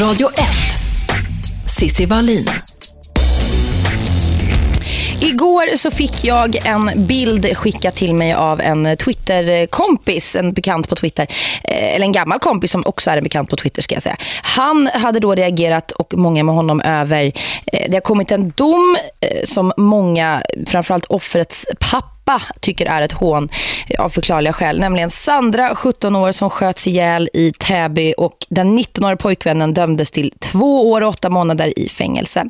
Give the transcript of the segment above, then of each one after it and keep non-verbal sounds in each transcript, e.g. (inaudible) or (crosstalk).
Radio 1. Sissi Wallin. Igår så fick jag en bild skickad till mig av en Twitter-kompis, en bekant på Twitter. Eh, eller en gammal kompis som också är en bekant på Twitter ska jag säga. Han hade då reagerat och många med honom över. Eh, det har kommit en dom eh, som många, framförallt offrets pappa tycker är ett hån av förklarliga skäl. Nämligen Sandra, 17 år, som sköts ihjäl i Täby och den 19-åriga pojkvännen dömdes till två år och åtta månader i fängelse.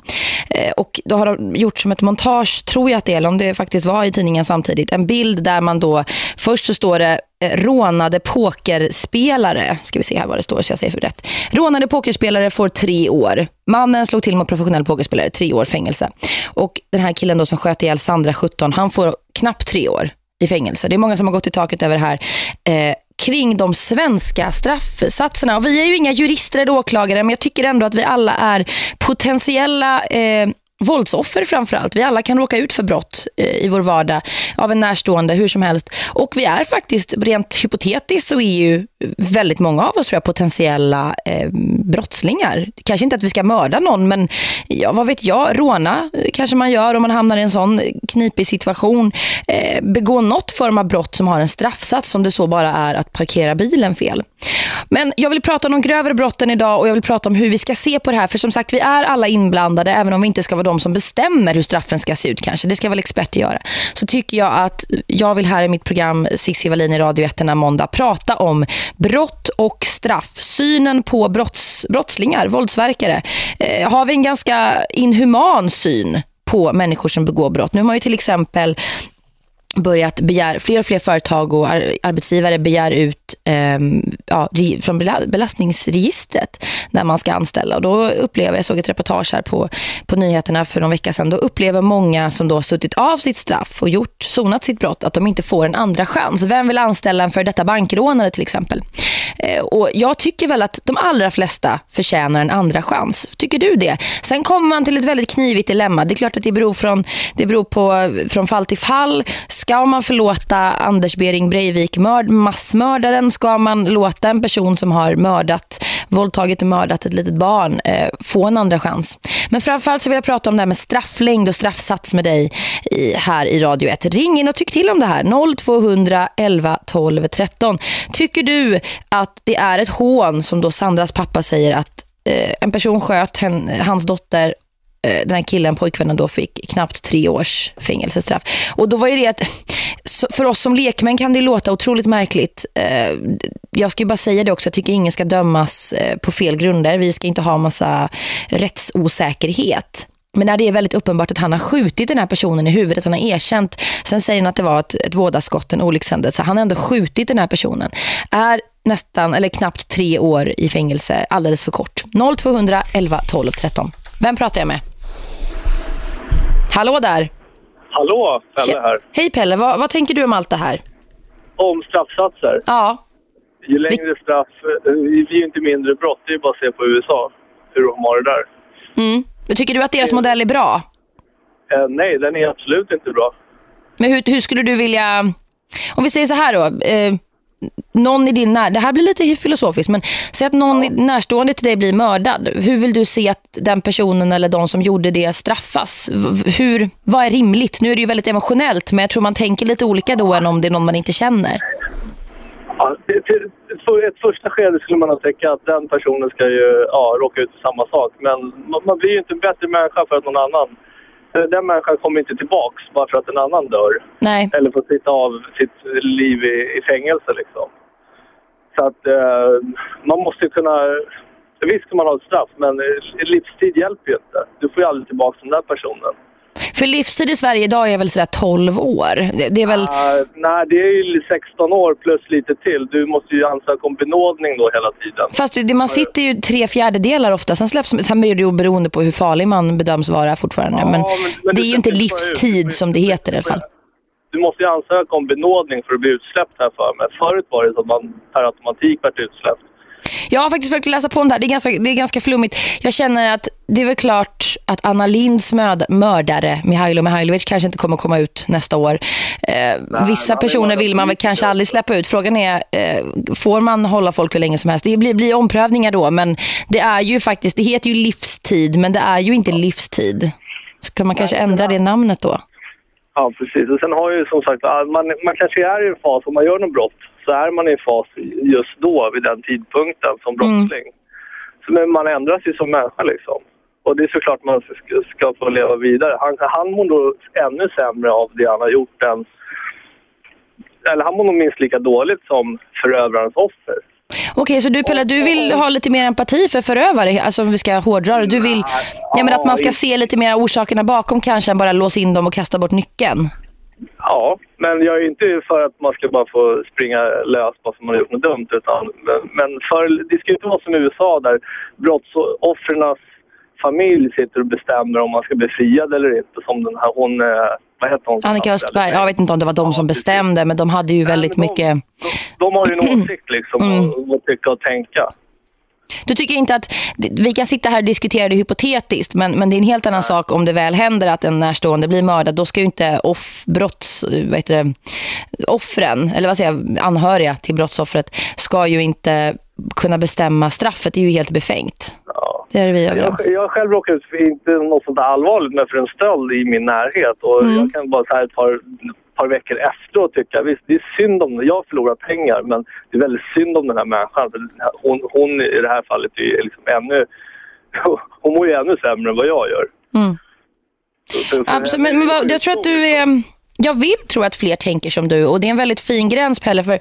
Eh, och då har de gjort som ett montage, tror jag att det är, eller om det faktiskt var i tidningen samtidigt, en bild där man då, först så står det eh, rånade pokerspelare. Ska vi se här vad det står så jag säger för rätt. Rånade pokerspelare får tre år. Mannen slog till mot professionell pokerspelare, tre år fängelse. Och den här killen då som sköt ihjäl Sandra 17, han får knappt tre år i fängelse. Det är många som har gått i taket över det här. Eh, kring de svenska straffsatserna. Och vi är ju inga jurister eller åklagare men jag tycker ändå att vi alla är potentiella eh, våldsoffer framförallt. Vi alla kan råka ut för brott eh, i vår vardag av en närstående, hur som helst. Och vi är faktiskt, rent hypotetiskt så är ju väldigt många av oss tror jag, potentiella eh, brottslingar. Kanske inte att vi ska mörda någon, men ja, vad vet jag, råna kanske man gör om man hamnar i en sån knipig situation. Eh, begå något form av brott som har en straffsats som det så bara är att parkera bilen fel. Men jag vill prata om de grövre brotten idag och jag vill prata om hur vi ska se på det här. För som sagt, vi är alla inblandade även om vi inte ska vara de som bestämmer hur straffen ska se ut kanske. Det ska väl experter göra. Så tycker jag att jag vill här i mitt program Cissi Wallin i Radio 1 denna måndag prata om brott och straff. Synen på brotts, brottslingar, våldsverkare. Eh, har vi en ganska inhuman syn på människor som begår brott. Nu har man ju till exempel börjat begära, fler och fler företag och arbetsgivare begär ut eh, ja, från belastningsregistret när man ska anställa. Och då upplever, jag såg ett reportage här på, på nyheterna för någon vecka sedan, då upplever många som då suttit av sitt straff och gjort, sonat sitt brott att de inte får en andra chans. Vem vill anställa en för detta bankrånare till exempel? Eh, och jag tycker väl att de allra flesta förtjänar en andra chans. Tycker du det? Sen kommer man till ett väldigt knivigt dilemma. Det är klart att det beror, från, det beror på från fall till fall. Ska man förlåta Anders Bering Breivik mörd, massmördaren? Ska man låta en person som har mördat, våldtagit och mördat ett litet barn eh, få en andra chans? Men framförallt så vill jag prata om det här med strafflängd och straffsats med dig i, här i Radio 1. Ring in och tyck till om det här. 0200 11 12 13. Tycker du att det är ett hån som då Sandras pappa säger att eh, en person sköt hen, hans dotter eh, den här killen, pojkvännen då fick knappt tre års fängelsestraff. Och då var ju det att för oss som lekmän kan det låta otroligt märkligt. Eh, jag ska ju bara säga det också, jag tycker ingen ska dömas eh, på fel grunder. Vi ska inte ha massa rättsosäkerhet. Men när det är väldigt uppenbart att han har skjutit den här personen i huvudet, han har erkänt, sen säger han att det var ett, ett vådaskott, en olyckshändelse. Han har ändå skjutit den här personen. Är nästan, eller knappt tre år i fängelse alldeles för kort. 0200 11 12 13. Vem pratar jag med? Hallå där. Hallå, Pelle här. Hej Pelle, vad, vad, tänker du om allt det här? Om straffsatser? Ja. Ju längre straff, eh, vi är ju inte mindre brott. Det är bara att se på USA, hur de har det där. Mm. Men tycker du att deras modell är bra? Eh, nej, den är absolut inte bra. Men hur, hur, skulle du vilja... Om vi säger så här då. Eh, någon i din när... Det här blir lite filosofiskt, men säg att någon ja. närstående till dig blir mördad. Hur vill du se att den personen eller de som gjorde det straffas? Hur, vad är rimligt? Nu är det ju väldigt emotionellt, men jag tror man tänker lite olika då än om det är någon man inte känner. Ja, till, ett första skede skulle man tänka att den personen ska ju ja, råka ut för samma sak. Men man, man blir ju inte en bättre människa för att någon annan... Den människan kommer inte tillbaks bara för att en annan dör. Nej. Eller får sitta av sitt liv i, i fängelse liksom. Så att eh, man måste kunna... Visst kan man ha ett straff, men livstid hjälper ju inte. Du får ju aldrig tillbaka den där personen. För livstid i Sverige idag är väl sådär 12 år? Det, är väl... Uh, nej, det är ju 16 år plus lite till. Du måste ju ansöka om benådning då hela tiden. Fast det, man sitter ju tre fjärdedelar ofta. Sen, släpps, sen blir det ju beroende på hur farlig man bedöms vara fortfarande. Ja, men, men, men, det är ju inte livstid som det heter i alla fall. Du måste ju ansöka om benådning för att bli utsläppt här för mig. Förut var det så att man per automatik vart utsläppt. Jag har faktiskt försökt läsa på om det här. Det är, ganska, det är ganska flummigt. Jag känner att det är väl klart att Anna Linds mördare, Mihailo Mihailovic, kanske inte kommer komma ut nästa år. Eh, Nej, vissa personer vill man väl kanske aldrig släppa ut. Frågan är, eh, får man hålla folk hur länge som helst? Det blir, blir omprövningar då, men det är ju faktiskt, det heter ju livstid, men det är ju inte livstid. Ska man kanske ändra det namnet då? Ja, precis. Och sen har ju som sagt, man, man kanske är i en fas om man gör något brott så är man i fas just då, vid den tidpunkten som brottsling. Mm. Så, men man ändras ju som människa liksom. Och det är såklart man ska, ska få leva vidare. Han, han mår då ännu sämre av det han har gjort än... Eller han mår nog minst lika dåligt som förövarens offer. Okej, så du Pelle, du vill ha lite mer empati för förövare, alltså om vi ska hårdra det. Du vill ja, men att man ska se lite mer orsakerna bakom kanske än bara låsa in dem och kasta bort nyckeln. Ja, men jag är inte för att man ska bara få springa lös bara för man har gjort något dumt. Utan, men för, det ska inte vara som i USA där brottsoffrens familj sitter och bestämmer om man ska bli friad eller inte. Som den här, hon, eh, vad heter hon? Annika Östberg, jag vet inte om det var de som bestämde, men de hade ju väldigt Nej, de, mycket... De, de, har ju en (clears throat) åsikt liksom, mm. och, och tycka och tänka. Du tycker inte att vi kan sitta här och diskutera det hypotetiskt men, men det är en helt annan Nej. sak om det väl händer att en närstående blir mördad. Då ska ju inte off, brotts, vad heter det, offren, eller vad säger jag, anhöriga till brottsoffret ska ju inte kunna bestämma straffet. Det är ju helt befängt. Ja. Det är vi överens. Jag, jag själv råkade inte något sånt allvarligt med för en stöld i min närhet och mm. jag kan bara säga ett par par veckor efteråt tycker jag. Visst, det är synd om Jag har förlorat pengar, men det är väldigt synd om den här människan. Hon, hon i det här fallet är liksom ännu... (laughs) Hon mår ju ännu sämre än vad jag gör. Mm. Absolut, men, men vad, jag tror att du är... Jag vill tro att fler tänker som du och det är en väldigt fin gräns Pelle för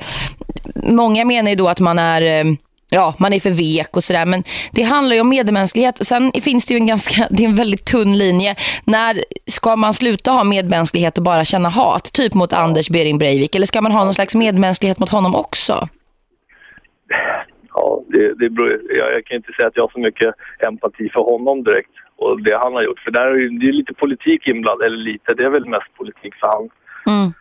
många menar ju då att man är eh, ja, man är för vek och sådär. Men det handlar ju om medmänsklighet. Och sen finns det ju en ganska, (laughs) det är en väldigt tunn linje. När ska man sluta ha medmänsklighet och bara känna hat? Typ mot Anders Bering Breivik. Eller ska man ha någon slags medmänsklighet mot honom också? Ja, det, det beror, jag, jag kan inte säga att jag har så mycket empati för honom direkt. Och det han har gjort. För där är det är lite politik inblandad. Eller lite, det är väl mest politik för han. Mm.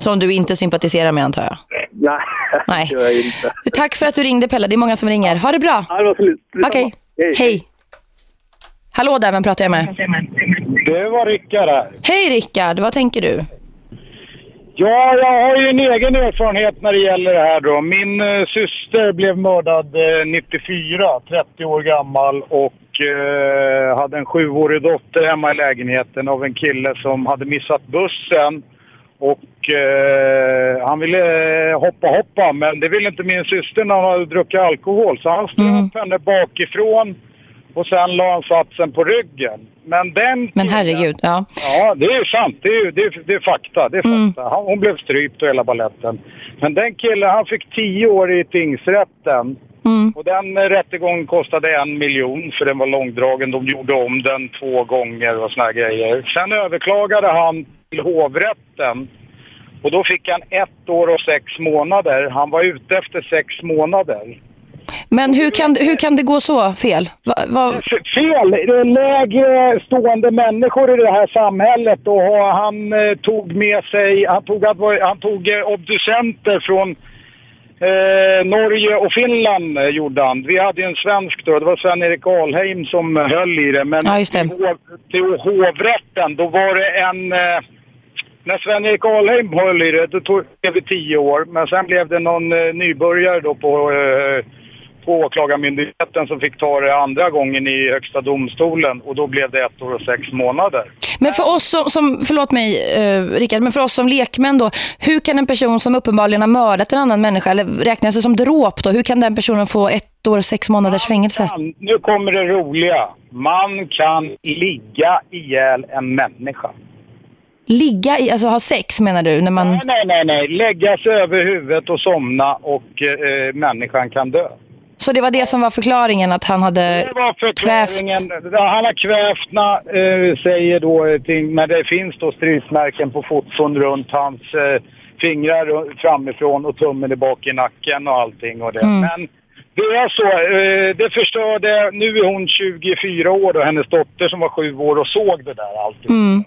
Som du inte sympatiserar med antar jag? Nej, (laughs) Nej. jag inte. Tack för att du ringde Pelle, det är många som ringer. Ha det bra. Ja, det var Okej, okay. hej. hej. Hallå där, vem pratar jag med? Det var Rickard här. Hej Rickard, vad tänker du? Ja, jag har ju en egen erfarenhet när det gäller det här då. Min uh, syster blev mördad uh, 94, 30 år gammal och uh, hade en sjuårig dotter hemma i lägenheten av en kille som hade missat bussen och eh, han ville eh, hoppa hoppa men det ville inte min syster när han hade druckit alkohol. Så han ströp mm. henne bakifrån och sen la han satsen på ryggen. Men den Men herregud, ja. Ja, det är sant. Det är, det är, det är fakta. Det är mm. fakta. Han, hon blev strypt och hela balletten. Men den killen, han fick tio år i tingsrätten. Mm. Och den rättegången kostade en miljon för den var långdragen. De gjorde om den två gånger och såna grejer. Sen överklagade han till hovrätten. Och då fick han ett år och sex månader. Han var ute efter sex månader. Men hur kan, hur kan det gå så fel? Va, va... Fel! Lägre stående människor i det här samhället och han eh, tog med sig, han tog, han tog eh, obducenter från Eh, Norge och Finland eh, gjorde han. Vi hade en svensk då, det var Sven-Erik Alheim som höll i det. Men ja, det. Till, hov, till hovrätten, då var det en... När Sven-Erik Alheim höll i det, då tog det tio år. Men sen blev det någon eh, nybörjare då på, eh, på åklagarmyndigheten som fick ta det andra gången i Högsta domstolen. Och då blev det ett år och sex månader. Men för oss som, som förlåt mig eh, Rickard, men för oss som lekmän då, hur kan en person som uppenbarligen har mördat en annan människa eller räknas det som dråp då, hur kan den personen få ett år och sex månaders fängelse? Kan, nu kommer det roliga. Man kan ligga ihjäl en människa. Ligga i, alltså ha sex menar du? När man... Nej, nej, nej, nej. Lägga sig över huvudet och somna och eh, människan kan dö. Så det var det som var förklaringen att han hade det var förklaringen. kvävt? Han har kvävt, äh, säger då, ting, men det finns då strypmärken på foton runt hans äh, fingrar framifrån och tummen i bak i nacken och allting och det. Mm. Men det är så, äh, det förstörde, nu är hon 24 år och hennes dotter som var 7 år och såg det där allting. Mm.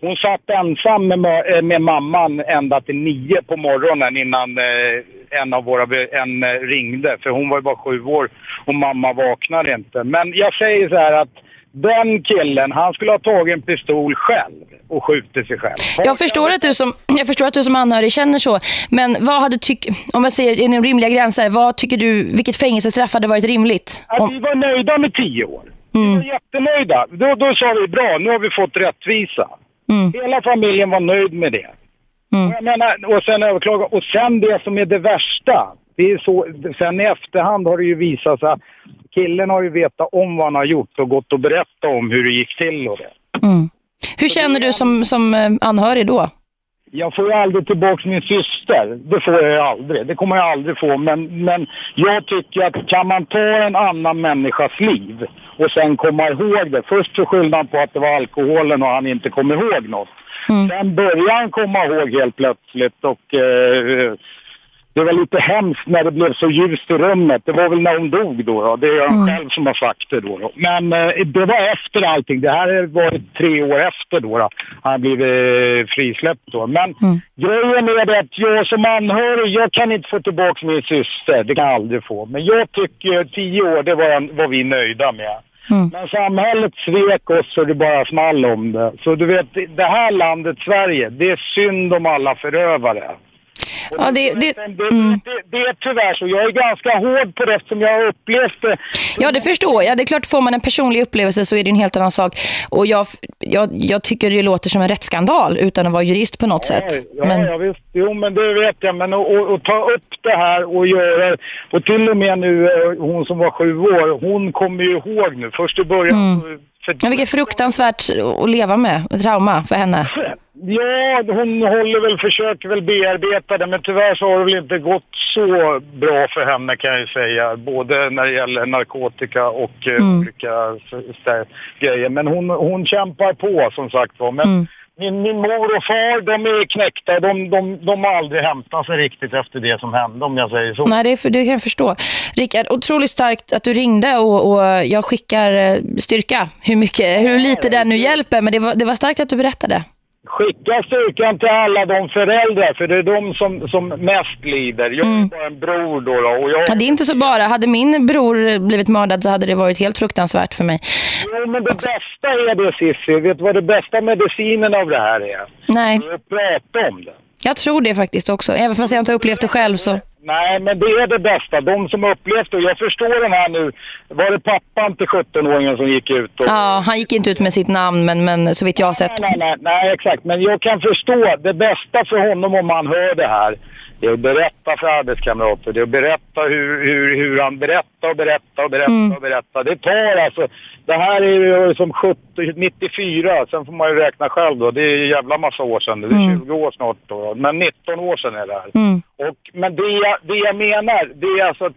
Hon satt ensam med, eh, med mamman ända till nio på morgonen innan eh, en av våra en, eh, ringde. För hon var ju bara sju år och mamma vaknade inte. Men jag säger så här att den killen, han skulle ha tagit en pistol själv och skjutit sig själv. Jag förstår, att du som, (clears throat) jag förstår att du som anhörig känner så. Men vad hade tyck, om jag säger inom rimliga gränser, vad tycker du, vilket fängelsestraff hade varit rimligt? Att Om, vi var nöjda med tio år. Vi Mm. var jättenöjda. Då, då sa vi bra, nu har vi fått rättvisa. Mm. Hela familjen var nöjd med det. Mm. Och, jag menar, och sen överklaga. Och sen det som är det värsta. Det är så, sen i efterhand har det ju visat sig att killen har ju vetat om vad han har gjort och gått och berättat om hur det gick till och det. mm. Hur känner du som, som eh, anhörig då? Jag får ju aldrig tillbaka min syster. Det får jag ju aldrig. Det kommer jag aldrig få. Men, men jag tycker att kan man ta en annan människas liv och sen komma ihåg det. Först så skyllde han på att det var alkoholen och han inte kom ihåg något. Mm. Sen började han komma ihåg helt plötsligt och eh, det var lite hemskt när det blev så ljust i rummet. Det var väl när hon dog då. då. Det är han Mm. själv som har sagt det då. då. Men eh, det var efter allting. Det här var tre år efter då. då. Han blivit eh, frisläppt då. Men Mm. grejen är det att jag som anhörig, jag kan inte få tillbaka min syster. Det kan jag aldrig få. Men jag tycker tio år, det var, var vi nöjda med. Mm. Men samhället svek oss så det bara small om det. Så du vet, det här landet Sverige, det är synd om alla förövare. Ja, det- det- det, mm. det, det är tyvärr så. Jag är ganska hård på det eftersom jag har upplevt det. Ja, det förstår jag. Det är klart, får man en personlig upplevelse så är det en helt annan sak. Och jag, jag, jag tycker det låter som en rättsskandal utan att vara jurist på något sätt. Ja, Men, ja, visst. Jo, men det vet jag. Men att ta upp det här och göra... Och till och med nu, eh, hon som var sju år, hon kommer ju ihåg nu. Först i början... Mm. Så- För, men vilket fruktansvärt att leva med, trauma för henne. Ja, hon håller väl, försöker väl bearbeta det, men tyvärr så har det väl inte gått så bra för henne kan jag ju säga. Både när det gäller narkotika och eh, Mm. olika s- s- grejer. Men hon, hon kämpar på som sagt var. Men Mm. Min, min mor och far, de är knäckta. De, de, de har aldrig hämtat sig riktigt efter det som hände, om jag säger så. Nej, det, är för, det kan jag förstå. Rickard, otroligt starkt att du ringde och, och jag skickar eh, styrka. Hur, mycket, hur lite det nu hjälper, men det var, det var starkt att du berättade. Skicka styrkan till alla de föräldrar, för det är de som, som mest lider. Jag Mm. bara en bror då. då och jag... Ja, det är inte så bara. Hade min bror blivit mördad så hade det varit helt fruktansvärt för mig. Jo, men det bästa är det, Cissi. Vet du vad det bästa medicinen av det här är? Nej, Det är att prata om det. jag tror det faktiskt också. Även fast jag inte har upplevt det själv så. Nej, men det är det bästa. De som upplevt det. Jag förstår den här nu. Var det pappan till 17-åringen som gick ut? Och... Ja, han gick inte ut med sitt namn, men, men så vitt jag har sett. Nej, nej, nej, nej, exakt. Men jag kan förstå. Det bästa för honom om han hör det här det är att berätta för arbetskamrater. Det är att berätta hur, hur, hur han berättar och berättar och berättar Mm. och berättar. Det tar alltså... Det här är ju som 70, 94. Sen får man ju räkna själv då. Det är en jävla massa år sedan. Det är Mm. 20 år snart då. Men 19 år sedan är det här. Mm. Och, men det jag, det jag menar, det är alltså att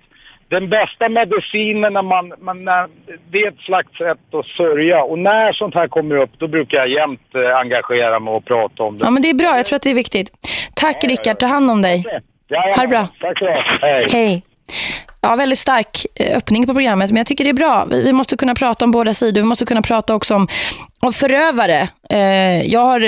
den bästa medicinen när man, man när, det är ett slags sätt att sörja. Och när sånt här kommer upp, då brukar jag jämt eh, engagera mig och prata om det. Ja, men det är bra. Jag tror att det är viktigt. Tack Rickard, ta hand om dig. Ja, Ha det bra. Tack så. Hej. Hej. Ja, väldigt stark eh, öppning på programmet, men jag tycker det är bra. Vi måste kunna prata om båda sidor. Vi måste kunna prata också om, om förövare. Eh, jag har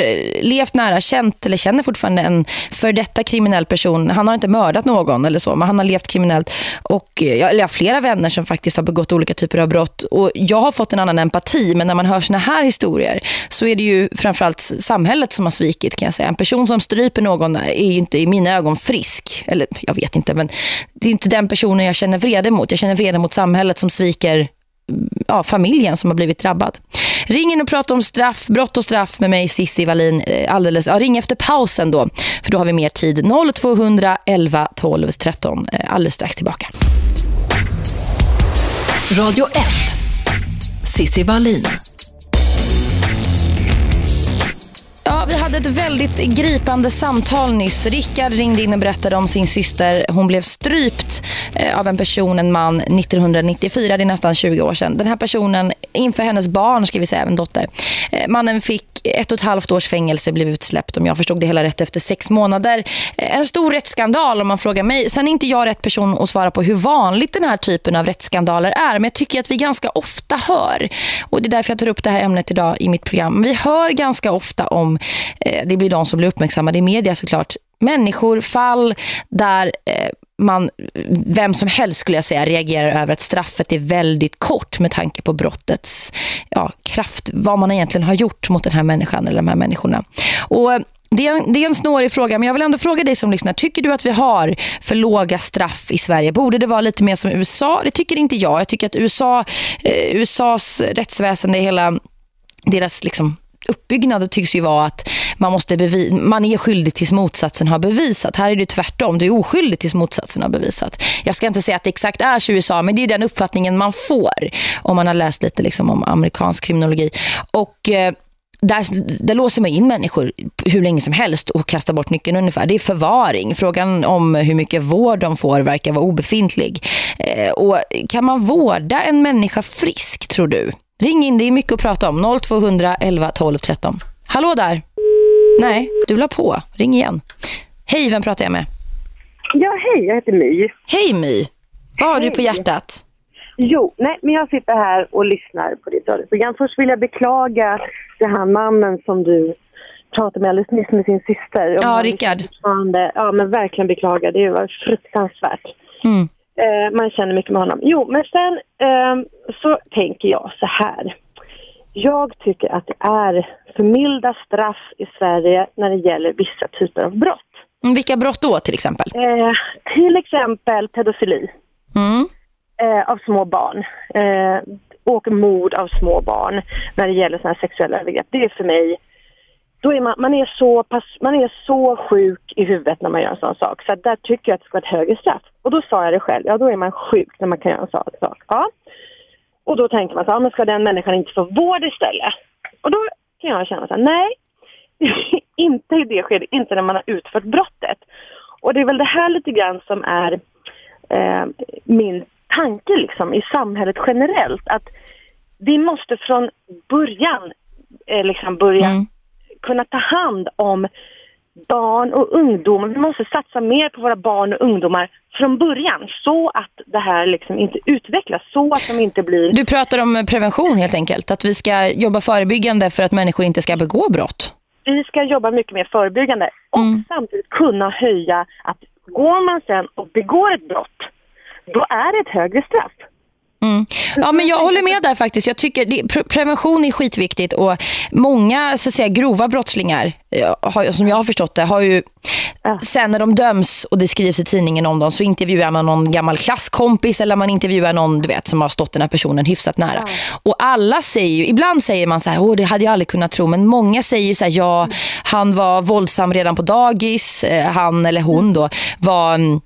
levt nära, känt eller känner fortfarande en för detta kriminell person. Han har inte mördat någon eller så, men han har levt kriminellt. Och eh, jag, eller jag har flera vänner som faktiskt har begått olika typer av brott. Och jag har fått en annan empati, men när man hör såna här historier så är det ju framförallt samhället som har svikit kan jag säga. En person som stryper någon är ju inte i mina ögon frisk. Eller jag vet inte, men det är inte den personen jag känner vrede mot. Jag känner vrede mot samhället som sviker mm, ja, familjen som har blivit drabbad. Ring in och prata om straff, brott och straff med mig Sissi Valin eh, alldeles. Ja, ring efter pausen då, för då har vi mer tid. 0200 11 12 13. Alldeles strax tillbaka. Radio 1. Sissi Valin Ja, vi hade ett väldigt gripande samtal nyss. Rickard ringde in och berättade om sin syster. Hon blev strypt eh, av en person, en man, 1994. Det är nästan 20 år sedan. Den här personen, inför hennes barn, ska vi säga, en dotter, eh, mannen fick ett och ett halvt års fängelse blev utsläppt om jag förstod det hela rätt efter sex månader. Eh, en stor rättsskandal om man frågar mig. Sen är inte jag rätt person att svara på hur vanligt den här typen av rättsskandaler är. Men jag tycker att vi ganska ofta hör, och det är därför jag tar upp det här ämnet idag i mitt program. Vi hör ganska ofta om, Eh, det blir de som blir uppmärksammade i media såklart, människor, fall där eh, man, vem som helst skulle jag säga reagerar över att straffet är väldigt kort med tanke på brottets ja, kraft, vad man egentligen har gjort mot den här människan eller de här människorna. Och eh, det är, en, det är en snårig fråga, men jag vill ändå fråga dig som lyssnar. Tycker du att vi har för låga straff i Sverige? Borde det vara lite mer som USA? Det tycker inte jag. Jag tycker att USA, eh, USAs rättsväsende, hela deras liksom uppbyggnad tycks ju vara att man, måste man är skyldig tills motsatsen har bevisat. Här är det tvärtom. Du är oskyldig tills motsatsen har bevisat. Jag ska inte säga att det exakt är så i USA, men det är den uppfattningen man får om man har läst lite liksom om amerikansk kriminologi. Och... Eh, där, där låser man in människor hur länge som helst och kastar bort nyckeln ungefär. Det är förvaring. Frågan om hur mycket vård de får verkar vara obefintlig. Eh, och kan man vårda en människa frisk, tror du? Ring in, det är mycket att prata om. 0200 11 12 13. Hallå där. Nej, du la på. Ring igen. Hej, vem pratar jag med? Ja, hej, jag heter My. Hej My. Vad har hej. du på hjärtat? Jo, nej, men jag sitter här och lyssnar på ditt radioprogram. Först vill jag beklaga den här mannen som du pratade med alldeles nyss med sin syster. Ja, Rickard. Ja, men verkligen beklaga. Det var fruktansvärt. Mm. Eh, man känner mycket med honom. Jo, men sen eh, så tänker jag så här. Jag tycker att det är för milda straff i Sverige när det gäller vissa typer av brott. Mm, vilka brott då till exempel? Eh, till exempel pedofili mm. eh, av små barn. Eh, och mord av små barn när det gäller såna sexuella övergrepp. Det är för mig då är man, man, är så pass, man är så sjuk i huvudet när man gör en sån sak. Så där tycker jag att det ska vara ett högre straff. Och då sa jag det själv, ja då är man sjuk när man kan göra en sån sak. Ja. Och då tänker man så ja men ska den människan inte få vård istället? Och då kan jag känna så här, nej, (laughs) inte i det skedet, inte när man har utfört brottet. Och det är väl det här lite grann som är eh, min tanke liksom i samhället generellt. Att vi måste från början eh, liksom börja mm kunna ta hand om barn och ungdomar. Vi måste satsa mer på våra barn och ungdomar från början så att det här liksom inte utvecklas, så att de inte blir... Du pratar om prevention helt enkelt, att vi ska jobba förebyggande för att människor inte ska begå brott. Vi ska jobba mycket mer förebyggande och mm. samtidigt kunna höja att går man sen och begår ett brott, då är det ett högre straff. Mm. Ja, men jag håller med där faktiskt. Jag tycker det, pre prevention är skitviktigt och många så att säga, grova brottslingar har, som jag har förstått det har ju ja. sen när de döms och det skrivs i tidningen om dem så intervjuar man någon gammal klasskompis eller man intervjuar någon du vet som har stått den här personen hyfsat nära. Ja. Och alla säger ju, ibland säger man så här, åh det hade jag aldrig kunnat tro men många säger ju så här, ja han var våldsam redan på dagis, eh, han eller hon då var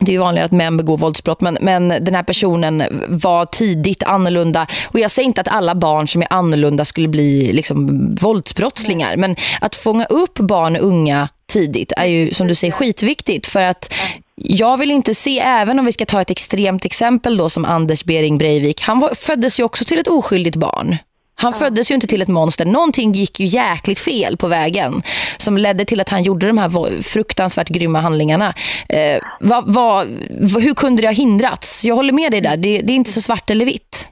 det är ju vanligare att män begår våldsbrott men, men den här personen var tidigt annorlunda. Och jag säger inte att alla barn som är annorlunda skulle bli liksom våldsbrottslingar men att fånga upp barn och unga tidigt är ju som du säger skitviktigt. För att jag vill inte se, även om vi ska ta ett extremt exempel då som Anders Bering Breivik, han var, föddes ju också till ett oskyldigt barn. Han ja. föddes ju inte till ett monster. Någonting gick ju jäkligt fel på vägen som ledde till att han gjorde de här fruktansvärt grymma handlingarna. Eh, vad, vad, hur kunde det ha hindrats? Jag håller med dig där. Det, det är inte så svart eller vitt.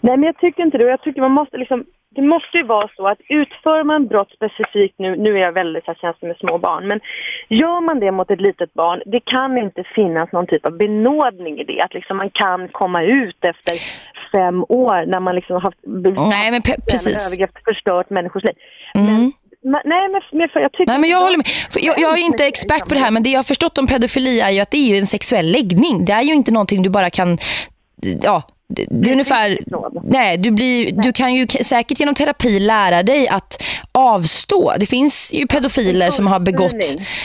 Nej, men jag tycker inte det. Jag tycker man måste liksom det måste ju vara så att utför man brott specifikt nu, nu är jag väldigt så känslig med små barn, men gör man det mot ett litet barn, det kan inte finnas någon typ av benådning i det. Att liksom man kan komma ut efter fem år när man liksom har haft Nej, men precis. övergrepp förstört människors liv. Mm. Men, nej, men, jag tycker... Nej, men jag håller med. Jag, jag, är inte expert på det här, men det jag har förstått om pedofili är ju att det är ju en sexuell läggning. Det är ju inte någonting du bara kan ja, det, det är ungefär nej, du, blir, nej. du kan ju säkert genom terapi lära dig att avstå. Det finns ju pedofiler som har begått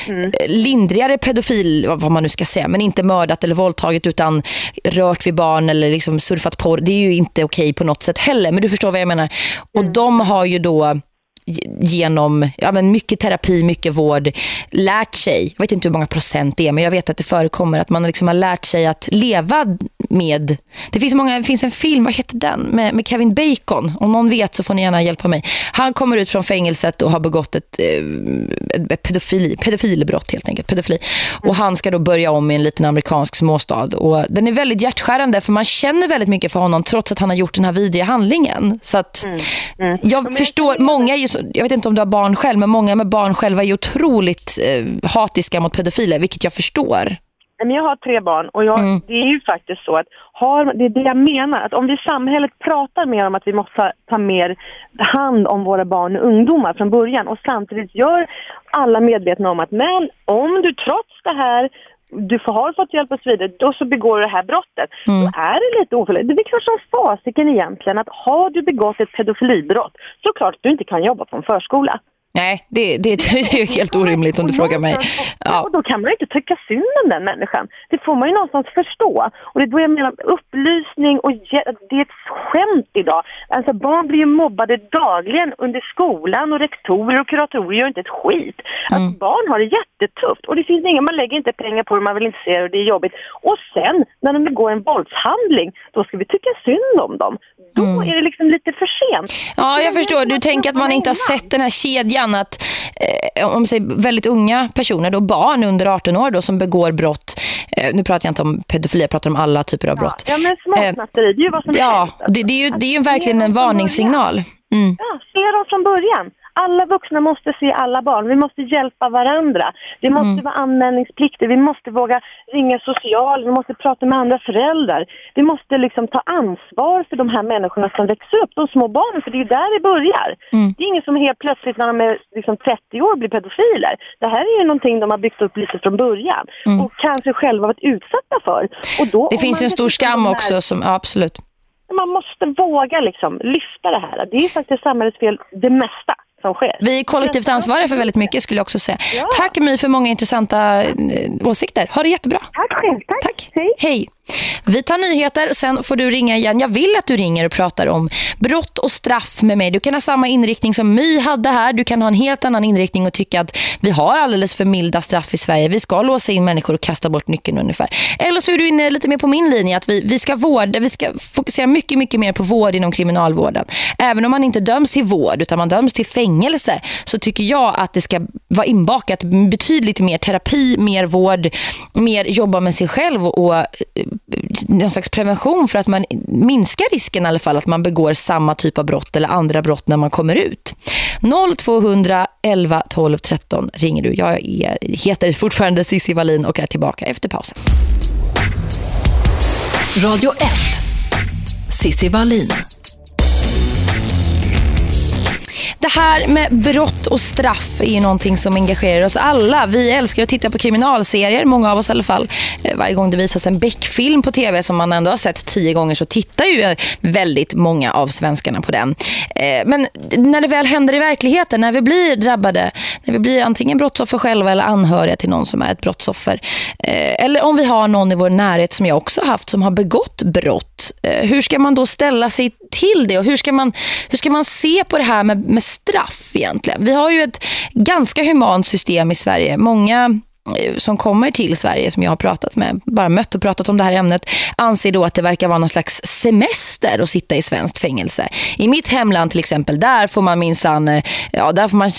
mm. Eh, lindrigare pedofil, vad man nu ska säga, men inte mördat eller våldtagit utan rört vid barn eller liksom surfat på. Det är ju inte okej på något sätt heller, men du förstår vad jag menar. Och mm. de har ju då genom ja, men mycket terapi, mycket vård lärt sig, jag vet inte hur många procent det är men jag vet att det förekommer att man liksom har lärt sig att leva med det finns, många, det finns en film, vad heter den? Med, med Kevin Bacon, om någon vet så får ni gärna hjälpa mig han kommer ut från fängelset och har begått ett, eh, ett pedofili, pedofilbrott helt enkelt, pedofili. och han ska då börja om i en liten amerikansk småstad och den är väldigt hjärtskärande för man känner väldigt mycket för honom trots att han har gjort den här vidriga handlingen så att mm. Mm. jag men förstår, många är ju jag vet inte om du har barn själv men många med barn själva är otroligt eh, hatiska mot pedofiler vilket jag förstår men jag har tre barn och jag, mm. det är ju faktiskt så att har, det är det jag menar, att om vi i samhället pratar mer om att vi måste ta mer hand om våra barn och ungdomar från början och samtidigt gör alla medvetna om att men om du trots det här du får, har fått hjälp och så vidare, då så begår du det här brottet. Mm. Då är det lite oförlåt. Det är klart som fasiken egentligen att har du begått ett pedofilibrott så klart du inte kan jobba på en förskola. Nej, det, det, det är helt orimligt om du frågar mig. Ja. Och då kan man inte tycka synd om den människan. Det får man ju någonstans förstå. Och det är då jag menar upplysning och det är ett skämt idag. Alltså barn blir ju mobbade dagligen under skolan och rektorer och kuratorer gör inte ett skit. Alltså, mm. barn har det jättetufft och det finns inga, man lägger inte pengar på det, man vill inte se det och det är jobbigt. Och sen när de begår en våldshandling, då ska vi tycka synd om dem. Då mm. är det liksom lite för sent. Ja, jag förstår. Du tänker att man inte har sett den här kedjan att eh, om säger väldigt unga personer, då, barn under 18 år då, som begår brott, eh, nu pratar jag inte om pedofili, jag pratar om alla typer av brott. Ja, men småsnatteri, eh, det är ju vad som Ja, det, det, är ju, det är ju verkligen en varningssignal. Mm. Ja, se dem från början. Alla vuxna måste se alla barn. Vi måste hjälpa varandra. Det måste mm. vara anmälningsplikter. Vi måste våga ringa social. Vi måste prata med andra föräldrar. Vi måste liksom ta ansvar för de här människorna som växer upp, de små barnen, för det är där det börjar. Mm. Det är ingen som helt plötsligt när de är liksom 30 år blir pedofiler. Det här är ju någonting de har byggt upp lite från början mm. och kanske själva varit utsatta för. Och då, det finns en stor skam också, som, ja, absolut man måste våga liksom lyfta det här. Det är faktiskt samhällets fel det mesta som sker. Vi är kollektivt ansvariga för väldigt mycket skulle jag också säga. Ja. Tack My för många intressanta eh, åsikter. Ha det jättebra. Tack själv. Tack. Tack. Hej. Hej. Vi tar nyheter, sen får du ringa igen. Jag vill att du ringer och pratar om brott och straff med mig. Du kan ha samma inriktning som My hade här. Du kan ha en helt annan inriktning och tycka att vi har alldeles för milda straff i Sverige. Vi ska låsa in människor och kasta bort nyckeln ungefär. Eller så är du inne lite mer på min linje att vi, vi ska vårda, vi ska fokusera mycket, mycket mer på vård inom kriminalvården. Även om man inte döms till vård utan man döms till fängelse så tycker jag att det ska vara inbakat betydligt mer terapi, mer vård, mer jobba med sig själv och eh, någon slags prevention för att man minskar risken i alla fall att man begår samma typ av brott eller andra brott när man kommer ut. 0200 11 12 13 ringer du. Jag är, heter fortfarande Cissi Wallin och är tillbaka efter pausen. Radio 1 Cissi Wallin det här med brott och straff är ju någonting som engagerar oss alla. Vi älskar att titta på kriminalserier, många av oss i alla fall. Eh, varje gång det visas en Beck-film på tv som man ändå har sett tio gånger så tittar ju eh, väldigt många av svenskarna på den. Eh, men när det väl händer i verkligheten, när vi blir drabbade, när vi blir antingen brottsoffer själva eller anhöriga till någon som är ett brottsoffer. Eller om vi har någon i vår närhet som jag också har haft som har begått brott. Eh, hur ska man då ställa sig till det och hur ska man, hur ska man se på det här med, med straff egentligen? Vi har ju ett ganska humant system i Sverige. Många Eh, som kommer till Sverige som jag har pratat med, bara mött och pratat om det här ämnet, anser då att det verkar vara någon slags semester att sitta i svenskt fängelse. I mitt hemland till exempel, där får man minsann, eh, ja, där får man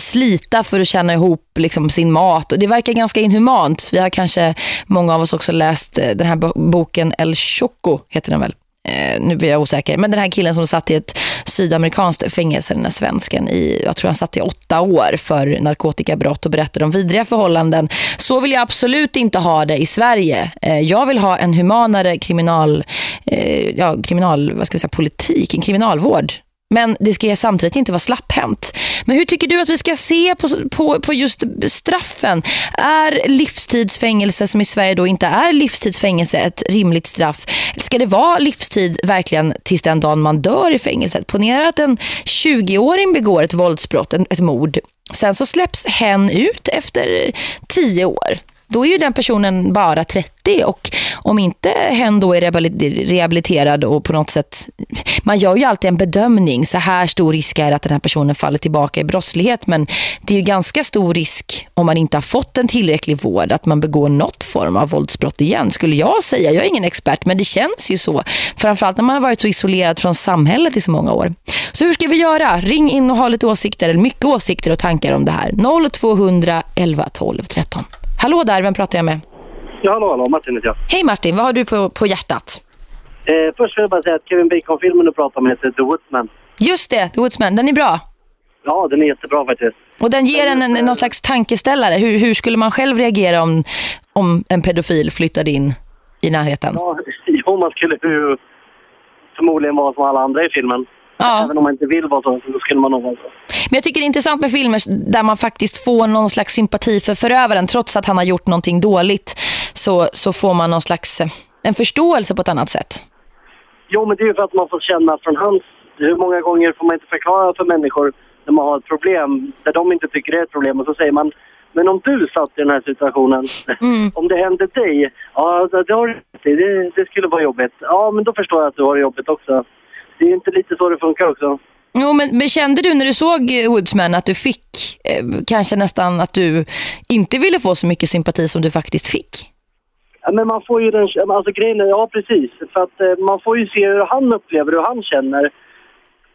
slita för att tjäna ihop liksom sin mat och det verkar ganska inhumant. Vi har kanske, många av oss också läst eh, den här boken El Choco, heter den väl? eh, nu blir jag osäker, men den här killen som satt i ett sydamerikanskt fängelse, den här svensken, i, jag tror han satt i åtta år för narkotikabrott och berättade om vidriga förhållanden. Så vill jag absolut inte ha det i Sverige. Eh, jag vill ha en humanare kriminal, eh, ja, kriminal vad ska vi säga, politik, en kriminalvård men det ska samtidigt inte vara slapphänt. Men hur tycker du att vi ska se på, på, på just straffen? Är livstidsfängelse som i Sverige då inte är livstidsfängelse ett rimligt straff? Ska det vara livstid verkligen tills den dagen man dör i fängelset? Ponera att en 20-åring begår ett våldsbrott, ett mord. Sen så släpps hen ut efter tio år då är ju den personen bara 30 och om inte hen då är rehabiliterad och på något sätt man gör ju alltid en bedömning så här stor risk är att den här personen faller tillbaka i brottslighet men det är ju ganska stor risk om man inte har fått en tillräcklig vård att man begår något form av våldsbrott igen skulle jag säga. Jag är ingen expert men det känns ju så. Framförallt när man har varit så isolerad från samhället i så många år. Så hur ska vi göra? Ring in och ha lite åsikter eller mycket åsikter och tankar om det här. 0200 11 12 13. Hallå där, vem pratar jag med? Ja, hallå, hallå. Martin heter jag. Hej Martin, vad har du på, på hjärtat? Eh, först vill jag bara säga att Kevin Bacon-filmen du pratar om heter The Woodsman. Just det, The Woodsman. Den är bra. Ja, den är jättebra faktiskt. Och den ger en, en någon slags tankeställare. Hur, hur skulle man själv reagera om, om en pedofil flyttade in i närheten? Ja, (laughs) jo, man skulle ju förmodligen vara som alla andra i filmen. Ja. Även om man inte vill vara så, så skulle man nog vara så. Men jag tycker det är intressant med filmer där man faktiskt får någon slags sympati för förövaren. Trots att han har gjort någonting dåligt så, så får man någon slags eh, en förståelse på ett annat sätt. Jo, men det är ju för att man får känna från hans... Hur många gånger får man inte förklara för människor när man har ett problem där de inte tycker det är ett problem och så säger man men om du satt i den här situationen, (laughs) Mm. om det hände dig, ja det, det, det skulle vara jobbigt. Ja, men då förstår jag att du har det jobbigt också. Det är inte lite så det funkar också. Jo, men, men kände du när du såg eh, Woodsman att du fick eh, kanske nästan att du inte ville få så mycket sympati som du faktiskt fick? Ja, men man får ju den, alltså grejen är, ja precis. För att eh, man får ju se hur han upplever, hur han känner.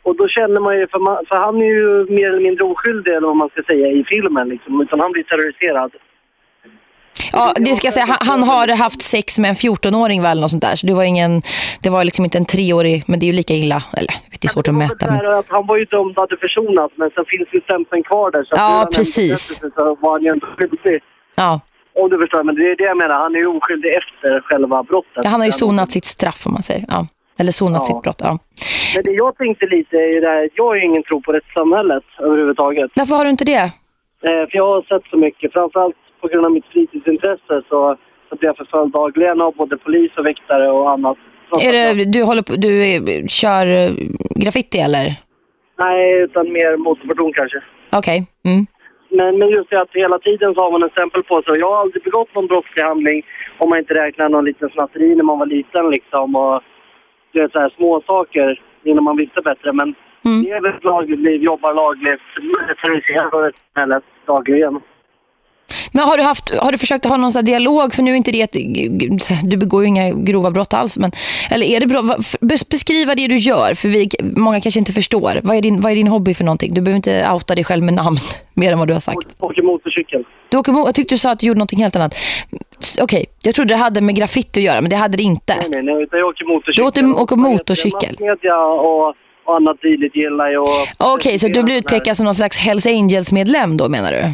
Och då känner man ju, för, man, för han är ju mer eller mindre oskyldig eller vad man ska säga i filmen liksom. Utan han blir terroriserad. Ja, det ska jag säga. Han, han har haft sex med en 14-åring väl något sånt där. Så det var ingen det var liksom inte en treårig, men det är ju lika illa. Eller, det är svårt att mäta. Men... Att han var ju dömd hade försonat, men sen finns ju stämpeln kvar där. Så Ja, precis. Så var han ju ändå skyldig. Ja. Om du förstår, men det är det jag menar. Han är ju oskyldig efter själva brottet. Han har ju sonat sitt straff om man säger. Ja. Eller sonat Ja. sitt brott. Ja. Men det jag tänkte lite är det här, jag har ju ingen tro på rättssamhället överhuvudtaget. Varför har du inte det? Eh, för jag har sett så mycket, framförallt på grund av mitt fritidsintresse så, så blir jag förföljd dagligen av både polis och väktare och annat. Är det, du håller på, du är, kör eh, graffiti eller? Nej, utan mer motorfordon kanske. Okej. Mm. Men, men just det att hela tiden så har man en stämpel på sig. Jag har aldrig begått någon brottslig handling om man inte räknar någon liten snatteri när man var liten liksom. Och du vet så här små saker innan man visste bättre. Men Mm. det är väl ett lagligt liv, jobbar lagligt, terroriserar samhället dagligen. Men har du, haft, har du försökt ha någon dialog? För nu är inte det ett, du begår ju inga grova brott alls. Men, eller är det bra? Beskriva det du gör. För vi, många kanske inte förstår. Vad är, din, vad är din hobby för någonting? Du behöver inte outa dig själv med namn (laughs) mer än vad du har sagt. Åker motorcykel. Du åker, jag tyckte du sa att du gjorde någonting helt annat. Okej, jag trodde det hade med graffiti att göra, men det hade det inte. Nej, nej, nej. Jag åker motorcykel. Du åker- motorcykel? Och, och annat dylikt gillar jag. Okej, så du blir utpekad som någon slags Hells Angels-medlem då menar du?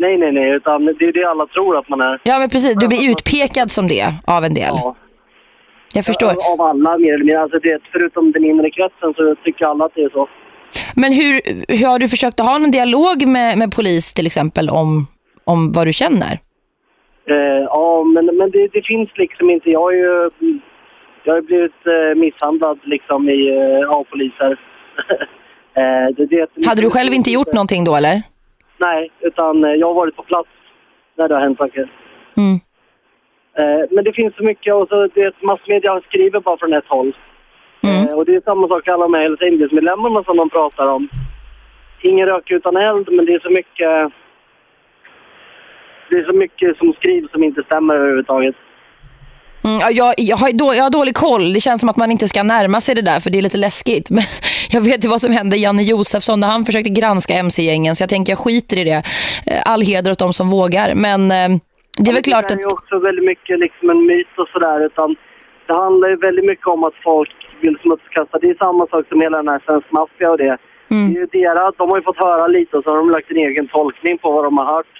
Nej, nej, nej. Utan det är det alla tror att man är. Ja, men precis. Du blir utpekad som det av en del. Ja. Jag förstår. Av, av alla mer eller mindre. Alltså det, förutom den inre kretsen så tycker alla att det är så. Men hur, hur har du försökt att ha en dialog med, med polis till exempel om, om vad du känner? Eh, ja, men, men det, det finns liksom inte. Jag har ju jag har blivit eh, misshandlad liksom i, eh, av poliser. (laughs) eh, det, det, Hade du själv inte gjort någonting då eller? Nej, utan eh, jag har varit på plats när det har hänt saker. Mm. Eh, men det finns så mycket och så det, massmedia skriver bara från ett håll. Mm. Eh, och det är samma sak alla de här Hells Angels-medlemmarna som de pratar om. Ingen rök utan eld, men det är så mycket... Det är så mycket som skrivs som inte stämmer överhuvudtaget. Mm, ja, jag, jag, har, då, jag har dålig koll. Det känns som att man inte ska närma sig det där för det är lite läskigt. (laughs) Men jag vet ju vad som hände Janne Josefsson när han försökte granska MC-gängen så jag tänker jag skiter i det. Eh, All heder åt dem som vågar. Men eh, det är väl klart Det att... är ju också väldigt mycket liksom en myt och sådär. Utan det handlar ju väldigt mycket om att folk vill smutskasta. Det är samma sak som hela den här svensk maffia och det. Mm. Det är ju deras, de har ju fått höra lite och så har de lagt en egen tolkning på vad de har hört.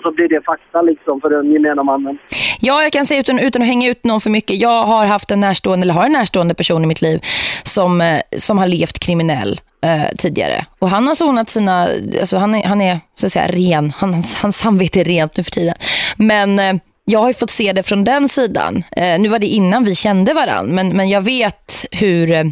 Och så blir det fakta liksom för den gemena mannen. Ja, jag kan säga utan, utan att hänga ut någon för mycket. Jag har haft en närstående, eller har en närstående person i mitt liv som, eh, som har levt kriminell eh, tidigare. Och han har sonat sina, alltså han är, han är så att säga ren, han, hans samvete är rent nu för tiden. Men eh, jag har ju fått se det från den sidan. Eh, nu var det innan vi kände varann, men, men jag vet hur... Eh,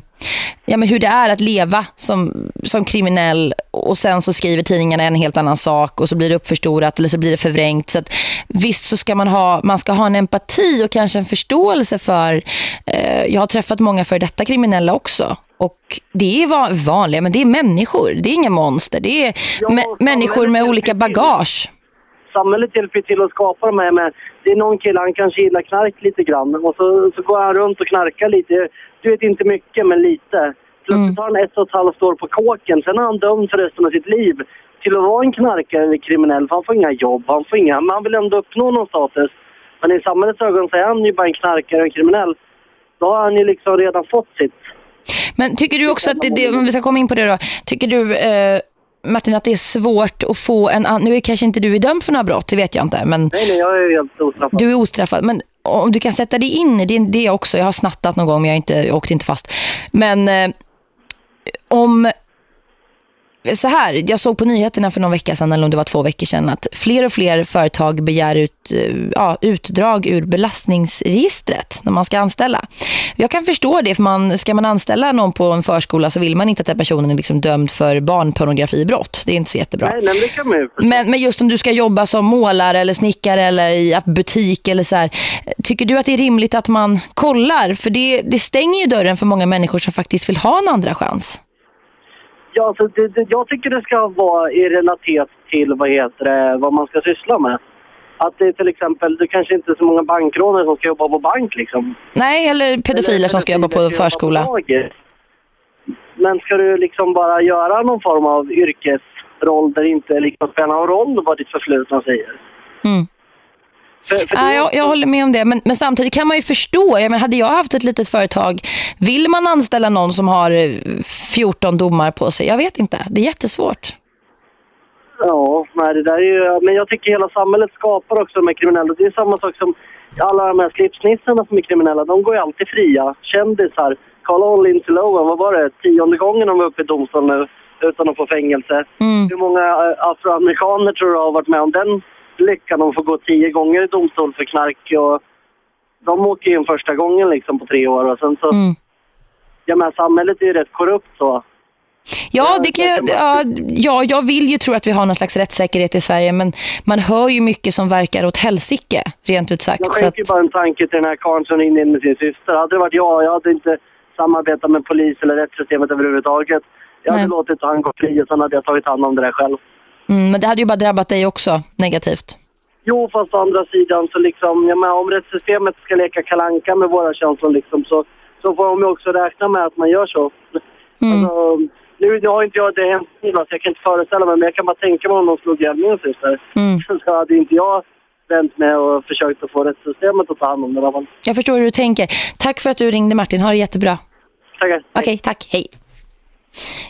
Ja, men hur det är att leva som, som kriminell och sen så skriver tidningarna en helt annan sak och så blir det uppförstorat eller så blir det förvrängt. Så att, visst så ska man ha, man ska ha en empati och kanske en förståelse för, eh, jag har träffat många för detta kriminella också och det är vanliga, men det är människor. Det är inga monster. Det är ja, människor med olika bagage. Samhället hjälper till att skapa de här med... Det är någon kille, han kanske gillar knark lite grann. Och så, så går han runt och knarkar lite. Du vet inte mycket, men lite. Plötsligt mm. har han ett och ett halvt år på kåken. Sen är han dömd för resten av sitt liv till att vara en knarkare eller kriminell. För han får inga jobb, han får inga... Men han vill ändå uppnå någon status. Men i samhällets ögon så är han ju bara en knarkare och en kriminell. Då har han ju liksom redan fått sitt. Men tycker du också att, det, det, om vi ska komma in på det då, tycker du eh, Martin att det är svårt att få en, nu är kanske inte du är dömd för några brott, det vet jag inte. Men nej, nej, jag är helt ostraffad. Du är ostraffad, men om du kan sätta dig in i det, det också, jag har snattat någon gång men jag, inte, jag åkte inte fast. Men eh, om så här, jag såg på nyheterna för någon vecka sedan eller om det var två veckor sedan att fler och fler företag begär ut eh, ja, utdrag ur belastningsregistret när man ska anställa. Jag kan förstå det för man, ska man anställa någon på en förskola så vill man inte att den personen är liksom dömd för barnpornografibrott. Det är inte så jättebra. Nej, nej, det kan man men, men just om du ska jobba som målare eller snickare eller i butik eller så här, tycker du att det är rimligt att man kollar? För det, det stänger ju dörren för många människor som faktiskt vill ha en andra chans. Ja, alltså, det, det, jag tycker det ska vara i relatet till vad, heter det, vad man ska syssla med. Att det är till exempel, det kanske inte är så många bankrånare som ska jobba på bank liksom. Nej, eller pedofiler eller, som ska jobba på förskola. Men ska du liksom bara göra någon form av yrkesroll där det inte liksom spelar någon roll vad ditt förflutna säger? Mm. För, för ja, jag, jag, håller med om det. Men, men, samtidigt kan man ju förstå. Jag menar, hade jag haft ett litet företag, vill man anställa någon som har 14 eh, domar på sig? Jag vet inte. Det är jättesvårt. Ja, nej, det där är ju... Men jag tycker hela samhället skapar också de här kriminella. Det är samma sak som alla de här slipsnissarna som är kriminella. De går ju alltid fria. Kändisar. Carl Lindsay Lohan, vad var det? Tionde gången de var uppe i domstol nu utan att få fängelse. Mm. Hur många eh, afroamerikaner tror du har varit med om den lyckan att få gå tio gånger i domstol för knark. Och de åker in första gången liksom på tre år och sen så... Mm. Ja, men samhället är ju rätt korrupt så. Ja, det kan jag, ja, ja, jag vill ju tro att vi har någon slags rättssäkerhet i Sverige men man hör ju mycket som verkar åt helsike, rent ut sagt. Jag skänker att... bara en tanke till den här karln som ringde in med sin syster. Hade det varit jag, jag hade inte samarbetat med polis eller rättssystemet överhuvudtaget. Jag hade Nej. låtit han gå fri och sen hade jag tagit hand om det där själv. Mm, men det hade ju bara drabbat dig också negativt. Jo, fast å andra sidan så liksom, ja, men om rättssystemet ska leka kalanka med våra känslor liksom, så, så får de ju också räkna med att man gör så. Mm. Alltså, nu har inte jag det hänt så jag kan inte föreställa mig, men jag kan bara tänka mig om de slog ihjäl min syster. Mm. (laughs) Så hade inte jag vänt med och försökt att få rättssystemet att ta hand om det. Jag förstår hur du tänker. Tack för att du ringde Martin, ha det jättebra. Tackar. Okej, okay, tack. Hej.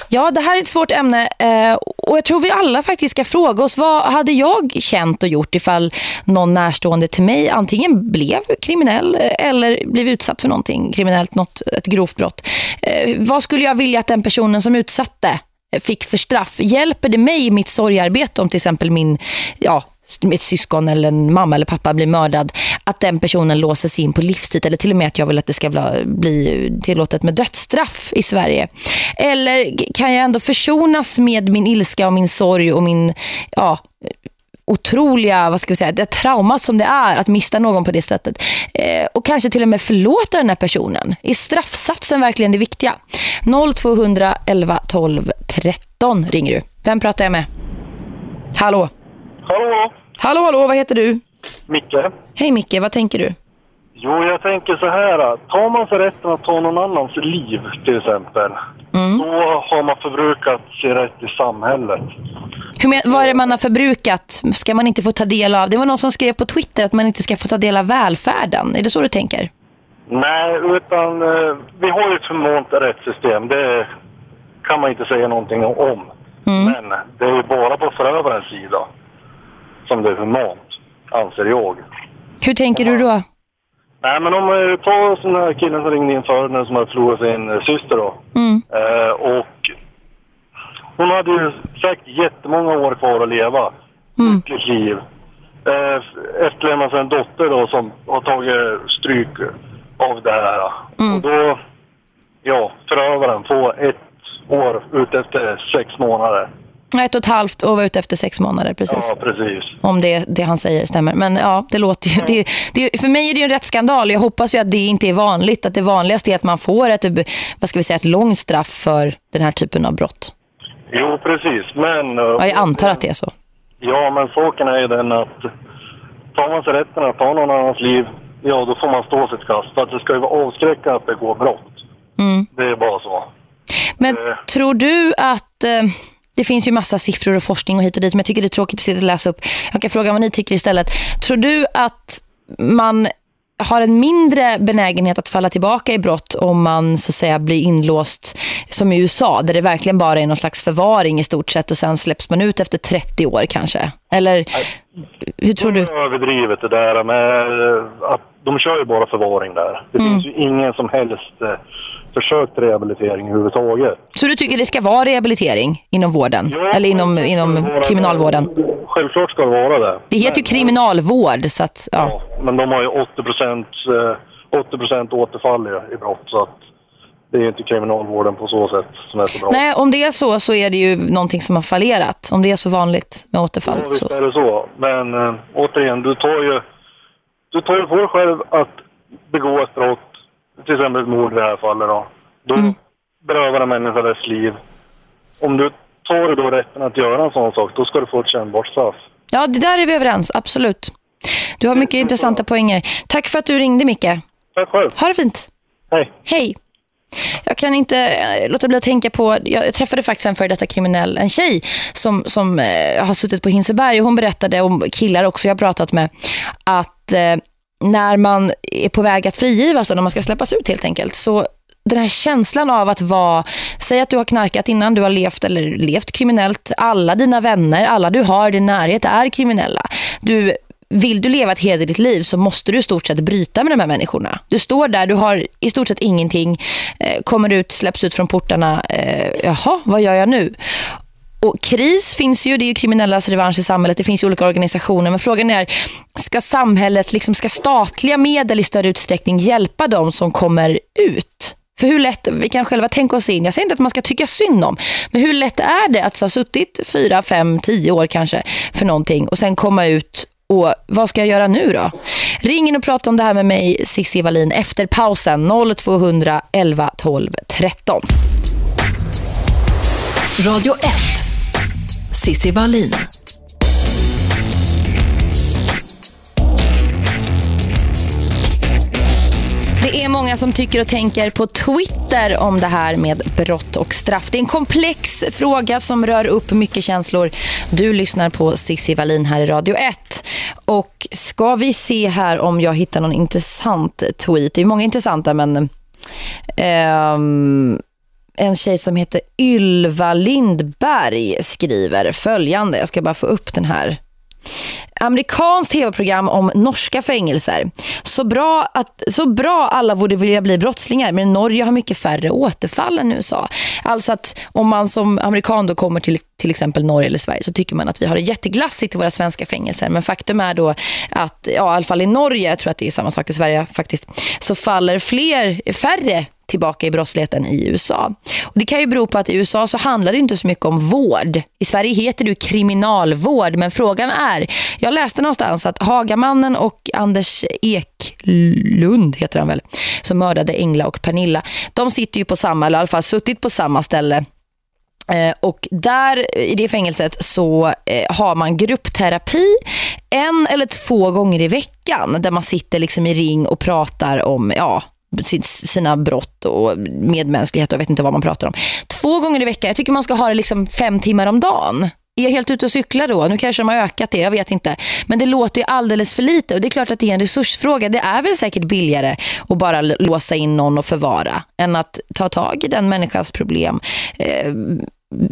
Ja, det här är ett svårt ämne eh, och jag tror vi alla faktiskt ska fråga oss vad hade jag känt och gjort ifall någon närstående till mig antingen blev kriminell eh, eller blev utsatt för någonting kriminellt, något, ett grovt brott. Eh, vad skulle jag vilja att den personen som utsatte fick för straff? Hjälper det mig i mitt sorgarbete om till exempel min ja, ett syskon eller en mamma eller pappa blir mördad att den personen låses in på livstid eller till och med att jag vill att det ska bli tillåtet med dödsstraff i Sverige. Eller kan jag ändå försonas med min ilska och min sorg och min ja, otroliga, vad ska vi säga, det trauma som det är att mista någon på det sättet. Eh, och kanske till och med förlåta den här personen. Är straffsatsen verkligen det viktiga? 0200 11 12 13 ringer du. Vem pratar jag med? Hallå? Hallå? Hallå, hallå, vad heter du? Micke. Hej Micke, vad tänker du? Jo, jag tänker så här. Tar man sig rätten att ta någon annans liv till exempel, mm. då har man förbrukat sin rätt i samhället. Hur men, vad är det man har förbrukat? Ska man inte få ta del av? Det var någon som skrev på Twitter att man inte ska få ta del av välfärden. Är det så du tänker? Nej, utan eh, vi har ju ett förmånt rättssystem. Det kan man inte säga någonting om. Mm. Men det är ju bara på förövarens sida som det är humant, anser jag. Hur tänker du då? Nej, men om man tar den här killen som ringde in förut nu som har förlorat sin eh, syster då. Mm. Eh, och hon hade ju säkert jättemånga år kvar att leva. Mm. Lyckligt liv. Eh, efterlämnat en dotter då som har tagit stryk av det här. Mm. Och då ja, förövaren få ett år ut efter sex månader. Ett och ett halvt och var ute efter sex månader, precis. Ja, precis. Om det, det han säger stämmer. Men ja, det låter ju... Det, det, för mig är det ju en rättsskandal. Jag hoppas ju att det inte är vanligt. Att det vanligaste är att man får ett, vad ska vi säga, ett långt straff för den här typen av brott. Jo, precis. Men... Ja, jag antar att det är så. Ja, men saken är ju den att tar man sig rätten att ta någon annans liv, ja då får man stå sitt kast. Att det ska ju vara avskräckande att begå brott. Mm. Det är bara så. Men Eh. tror du att... Eh, det finns ju massa siffror och forskning och hit och dit, men jag tycker det är tråkigt att sitta och läsa upp. Jag kan fråga vad ni tycker istället. Tror du att man har en mindre benägenhet att falla tillbaka i brott om man så att säga blir inlåst som i USA där det verkligen bara är någon slags förvaring i stort sett och sen släpps man ut efter 30 år kanske? Eller hur tror du? Det är överdrivet det där med eh, att de kör ju bara förvaring där. Det Mm. finns ju ingen som helst försök till rehabilitering överhuvudtaget. Så du tycker det ska vara rehabilitering inom vården? Eller inom, inom kriminalvården? Självklart ska det vara det. Det heter ju kriminalvård så att, ja. Men de har ju 80 procent eh, 80 procent återfall i, i brott så att det är inte kriminalvården på så sätt som är så bra. Nej, om det är så så är det ju någonting som har fallerat. Om det är så vanligt med återfall. Ja, visst är det så. Men äh, återigen, du tar ju du tar ju på dig själv att begå ett brott, till exempel ett mord i det här fallet då. Då Mm. berövar en människa dess liv. Om du tar då rätten att göra en sån sak, då ska du få ett kännbart straff. Ja, det där är vi överens. Absolut. Du har mycket intressanta poänger. Tack för att du ringde, Micke. Tack själv. Ha det fint. Hej. Hej. Jag kan inte eh, låta bli att tänka på, jag, jag träffade faktiskt en för detta kriminell, en tjej som, som eh, har suttit på Hinseberg och hon berättade om killar också jag har pratat med att eh, när man är på väg att frigivas, när man ska släppas ut helt enkelt, så den här känslan av att vara, säg att du har knarkat innan, du har levt eller levt kriminellt, alla dina vänner, alla du har i din närhet är kriminella. Du vill du leva ett hederligt liv så måste du i stort sett bryta med de här människorna. Du står där, du har i stort sett ingenting, eh, kommer ut, släpps ut från portarna. Eh, jaha, vad gör jag nu? Och kris finns ju, det är ju kriminellas revansch i samhället, det finns ju olika organisationer. Men frågan är, ska samhället, liksom, ska statliga medel i större utsträckning hjälpa dem som kommer ut? För hur lätt, vi kan själva tänka oss in, jag säger inte att man ska tycka synd om, men hur lätt är det att ha suttit fyra, fem, tio år kanske för någonting och sen komma ut och vad ska jag göra nu då? Ring in och prata om det här med mig, Cissi Wallin, efter pausen 0200 11 12 13. Radio 1. Cissi Wallin. Det är många som tycker och tänker på Twitter om det här med brott och straff. Det är en komplex fråga som rör upp mycket känslor. Du lyssnar på Cissi Wallin här i Radio 1. Och ska vi se här om jag hittar någon intressant tweet. Det är många intressanta men... Um, en tjej som heter Ylva Lindberg skriver följande. Jag ska bara få upp den här amerikanskt tv-program om norska fängelser. Så bra, att, så bra alla borde vilja bli brottslingar men Norge har mycket färre återfall än USA. Alltså att om man som amerikan då kommer till till exempel Norge eller Sverige så tycker man att vi har det jätteglassigt i våra svenska fängelser. Men faktum är då att ja, i alla fall i Norge, jag tror att det är samma sak i Sverige faktiskt, så faller fler, färre tillbaka i brottsligheten i USA. Och det kan ju bero på att i USA så handlar det inte så mycket om vård. I Sverige heter det ju kriminalvård, men frågan är, jag läste någonstans att Hagamannen och Anders Eklund heter han väl, som mördade Engla och Pernilla, de sitter ju på samma, eller i alla fall suttit på samma ställe eh, och där i det fängelset så eh, har man gruppterapi en eller två gånger i veckan där man sitter liksom i ring och pratar om ja, sina brott och medmänsklighet och jag vet inte vad man pratar om. Två gånger i veckan. Jag tycker man ska ha det liksom fem timmar om dagen. Är jag helt ute och cyklar då? Nu kanske de har ökat det, jag vet inte. Men det låter ju alldeles för lite och det är klart att det är en resursfråga. Det är väl säkert billigare att bara låsa in någon och förvara än att ta tag i den människans problem. Eh,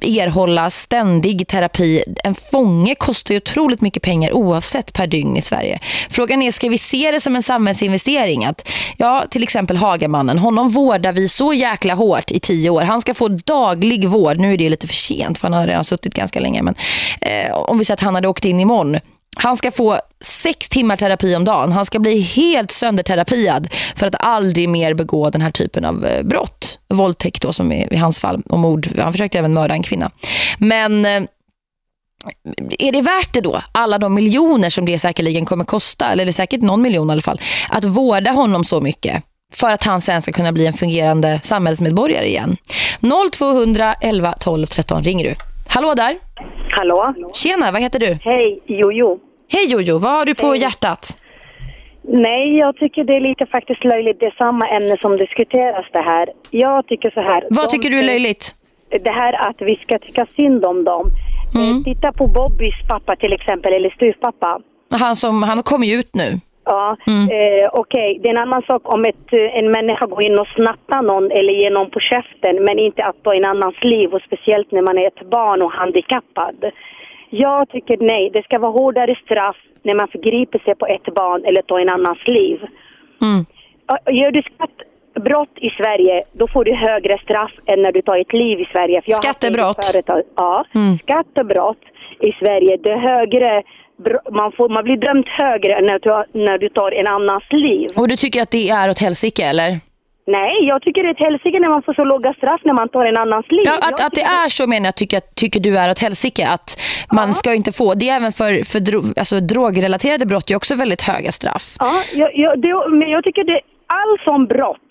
erhålla ständig terapi. En fånge kostar ju otroligt mycket pengar oavsett per dygn i Sverige. Frågan är, ska vi se det som en samhällsinvestering? Att, ja, till exempel Hagamannen, honom vårdar vi så jäkla hårt i tio år. Han ska få daglig vård. Nu är det lite för sent för han har redan suttit ganska länge. Men eh, om vi säger att han hade åkt in imorgon han ska få sex timmar terapi om dagen. Han ska bli helt sönderterapiad för att aldrig mer begå den här typen av eh, brott. våldtäkt då som är i hans fall och mord. Han försökte även mörda en kvinna. Men eh, är det värt det då? Alla de miljoner som det säkerligen kommer kosta, eller det är säkert någon miljon i alla fall, att vårda honom så mycket för att han sen ska kunna bli en fungerande samhällsmedborgare igen. 0200 11 12 13 ringer du. Hallå där. Hallå. Tjena, vad heter du? Hej, Jojo. Hej Jojo, vad har du på Hej. hjärtat? Nej, jag tycker det är lite faktiskt löjligt. Det är samma ämne som diskuteras det här. Jag tycker så här. Vad de- tycker du är löjligt? Det här att vi ska tycka synd om dem. Mm. Eh, Titta på Bobbys pappa till exempel, eller styvpappa. Han, som, han kommer ju ut nu. Ja, Mm. eh, okej. Det är en annan sak om ett, eh, en människa går in och snattar någon eller ger någon på käften, men inte att ta en annans liv och speciellt när man är ett barn och handikappad. Jag tycker nej, det ska vara hårdare straff när man förgriper sig på ett barn eller tar en annans liv. Mm. Gör du skattebrott i Sverige, då får du högre straff än när du tar ett liv i Sverige. För jag Skattebrott? Företag. Ja, Mm. skattebrott i Sverige, det är högre, man, får, man blir dömd högre än när du, när du tar en annans liv. Och du tycker att det är åt helsike, eller? Nej, jag tycker det är ett helsike när man får så låga straff när man tar en annans liv. Ja, att, att det är så menar jag tycker, tycker du är åt helsike. Att man ska inte få, det är även för, för dro, alltså, drogrelaterade brott är också väldigt höga straff. Ja, jag, jag, det, men jag tycker det, all som brott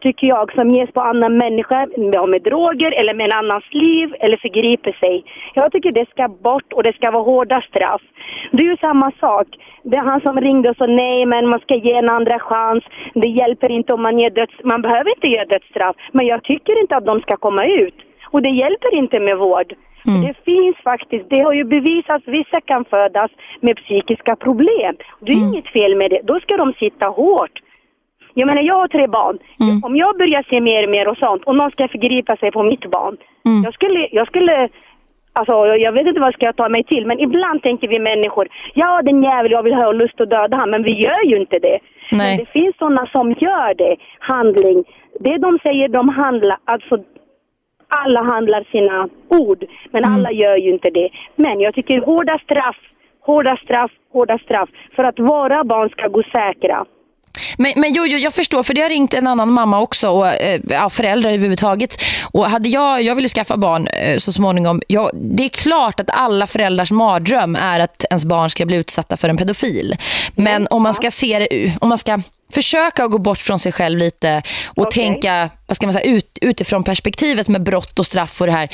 tycker jag som ges på annan människa med, med droger eller med en annans liv eller förgriper sig. Jag tycker det ska bort och det ska vara hårda straff. Det är ju samma sak. Det är han som ringde och sa nej men man ska ge en andra chans. Det hjälper inte om man ger döds... Man behöver inte ge dödsstraff. Men jag tycker inte att de ska komma ut. Och det hjälper inte med vård. Mm. Det finns faktiskt, det har ju bevisats, vissa kan födas med psykiska problem. Det är Mm. inget fel med det, då ska de sitta hårt. Jag menar jag har tre barn. Mm. Om jag börjar se mer och mer och sånt och någon ska förgripa sig på mitt barn. Mm. Jag skulle, jag skulle, alltså jag vet inte vad ska jag ta mig till men ibland tänker vi människor, ja den jävel jag vill ha lust att döda han men vi gör ju inte det. Nej. Men det finns sådana som gör det, handling. Det de säger de handlar, alltså alla handlar sina ord, men Mm. alla gör ju inte det. Men jag tycker hårda straff, hårda straff, hårda straff för att våra barn ska gå säkra. Men, men jo, jo, jag förstår, för det har ringt en annan mamma också och eh, ja, föräldrar överhuvudtaget. Och hade jag, jag ville skaffa barn eh, så småningom. Jag, det är klart att alla föräldrars mardröm är att ens barn ska bli utsatta för en pedofil. Men om man ska se det, om man ska försöka gå bort från sig själv lite och Okej. tänka vad ska man säga, ut, utifrån perspektivet med brott och straff och det här.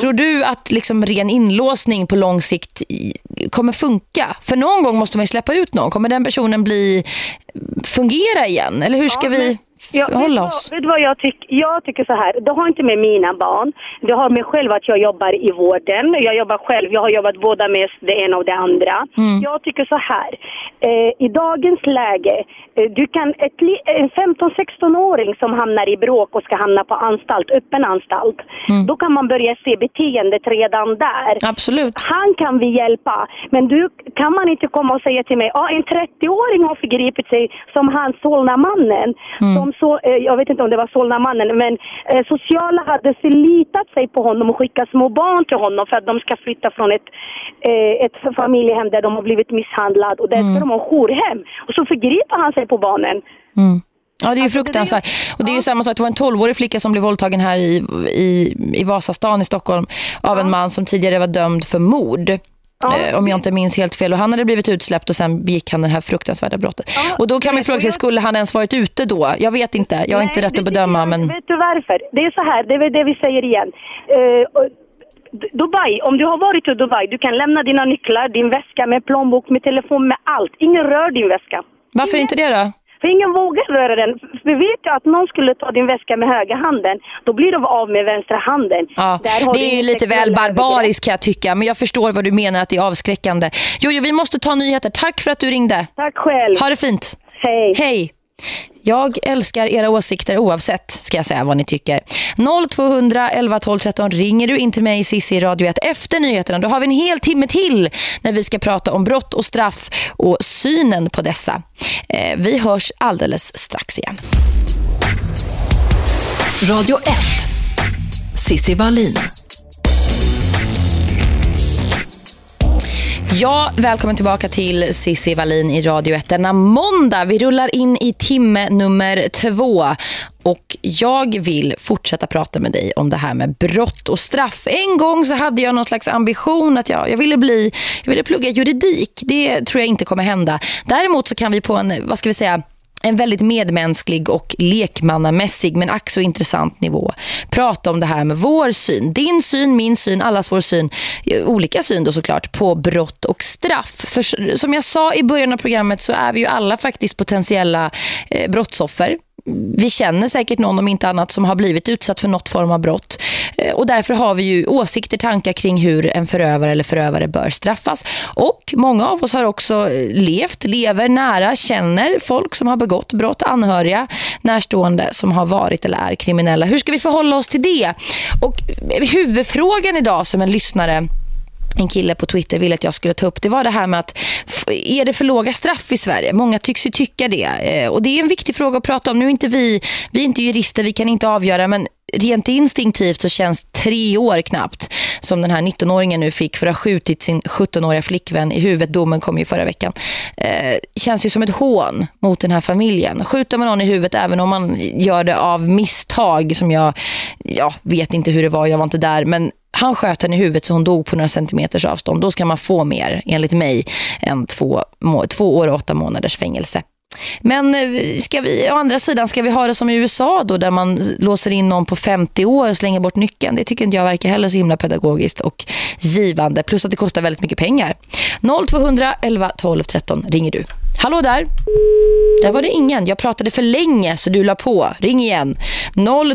Tror du att liksom ren inlåsning på lång sikt kommer funka? För någon gång måste man ju släppa ut någon. Kommer den personen bli fungera igen? Eller hur ska Ja, vi men- Ja, hålla oss? vad, vet du vad jag tycker? Jag tycker så här, det har inte med mina barn. Det har med själv att jag jobbar i vården. Jag jobbar själv, jag har jobbat båda med det ena och det andra. Mm. Jag tycker så här, eh, i dagens läge, eh, du kan, ett, en 15-16-åring som hamnar i bråk och ska hamna på anstalt, öppen anstalt, Mm. då kan man börja se beteendet redan där. Absolut. Han kan vi hjälpa, men du kan man inte komma och säga till mig, ja en 30-åring har förgripit sig som han Solna-mannen. Som så, eh, jag vet inte om det var Solna-mannen, men eh, sociala hade förlitat sig på honom och skickat små barn till honom för att de ska flytta från ett, eh, ett familjehem där de har blivit misshandlade och där ska de ha jourhem. Och så förgriper han sig på barnen. Mm. Ja, det är ju Alltså, fruktansvärt. Och det är ju samma sak. Det var en 12-årig flicka som blev våldtagen här i, i, i Vasastan i Stockholm av en man som tidigare var dömd för mord. Ja. Eh, om jag inte minns helt fel. Och han hade blivit utsläppt och sen begick han det här fruktansvärda brottet. Ja, och då kan man fråga sig, skulle han ens varit ute då? Jag vet inte. Jag har inte rätt att bedöma. Men... Vet du varför? Det är så här, det är det vi säger igen. D- Dubai, om du har varit i Dubai, du kan lämna dina nycklar, din väska med plånbok, med telefon, med allt. Ingen rör din väska. Varför inte det då? För ingen vågar röra den. För vet du att någon skulle ta din väska med höger handen, då blir du av med vänstra handen. Ja, det är ju lite väl barbariskt kan jag tycka. Men jag förstår vad du menar att det är avskräckande. Jojo, vi måste ta nyheter. Tack för att du ringde. Tack själv. Ha det fint. Hej. Hej. Jag älskar era åsikter oavsett, ska jag säga vad ni tycker. 0200 11 12 13 ringer du in till mig Sissi i Radio 1 efter nyheterna. Då har vi en hel timme till när vi ska prata om brott och straff och synen på dessa. Eh, vi hörs alldeles strax igen. Radio 1. Sissi Wallin. Ja, välkommen tillbaka till Sissi Wallin i Radio 1 denna måndag. Vi rullar in i timme nummer två. Och jag vill fortsätta prata med dig om det här med brott och straff. En gång så hade jag någon slags ambition att jag, jag ville bli jag ville plugga juridik. Det tror jag inte kommer hända. Däremot så kan vi på en, vad ska vi säga en väldigt medmänsklig och lekmannamässig men ack så intressant nivå prata om det här med vår syn. Din syn, min syn, allas vår syn, eh, olika syn då såklart, på brott och straff. För som jag sa i början av programmet så är vi ju alla faktiskt potentiella eh, brottsoffer vi känner säkert någon om inte annat som har blivit utsatt för något form av brott. Eh, och därför har vi ju åsikter, tankar kring hur en förövare eller förövare bör straffas. Och många av oss har också eh, levt, lever nära, känner folk som har begått brott, anhöriga, närstående som har varit eller är kriminella. Hur ska vi förhålla oss till det? Och eh, huvudfrågan idag som en lyssnare en kille på Twitter ville att jag skulle ta upp det var det här med att är det för låga straff i Sverige? Många tycks ju tycka det. Eh, och det är en viktig fråga att prata om. Nu är inte vi, vi är inte jurister, vi kan inte avgöra men rent instinktivt så känns tre år knappt som den här 19-åringen nu fick för att ha skjutit sin 17-åriga flickvän i huvudet. Domen kom ju förra veckan. Eh, känns ju som ett hån mot den här familjen. Skjuter man någon i huvudet även om man gör det av misstag som jag, jag vet inte hur det var, jag var inte där. Men han sköt henne i huvudet så hon dog på några centimeters avstånd. Då ska man få mer, enligt mig, än två, två år och åtta månaders fängelse. Men eh, ska vi, å andra sidan ska vi ha det som i USA då där man låser in någon på 50 år och slänger bort nyckeln. Det tycker inte jag verkar heller så himla pedagogiskt och givande. Plus att det kostar väldigt mycket pengar. 0200 11 12 13 ringer du. Hallå där. Där var det ingen. Jag pratade för länge så du la på. Ring igen.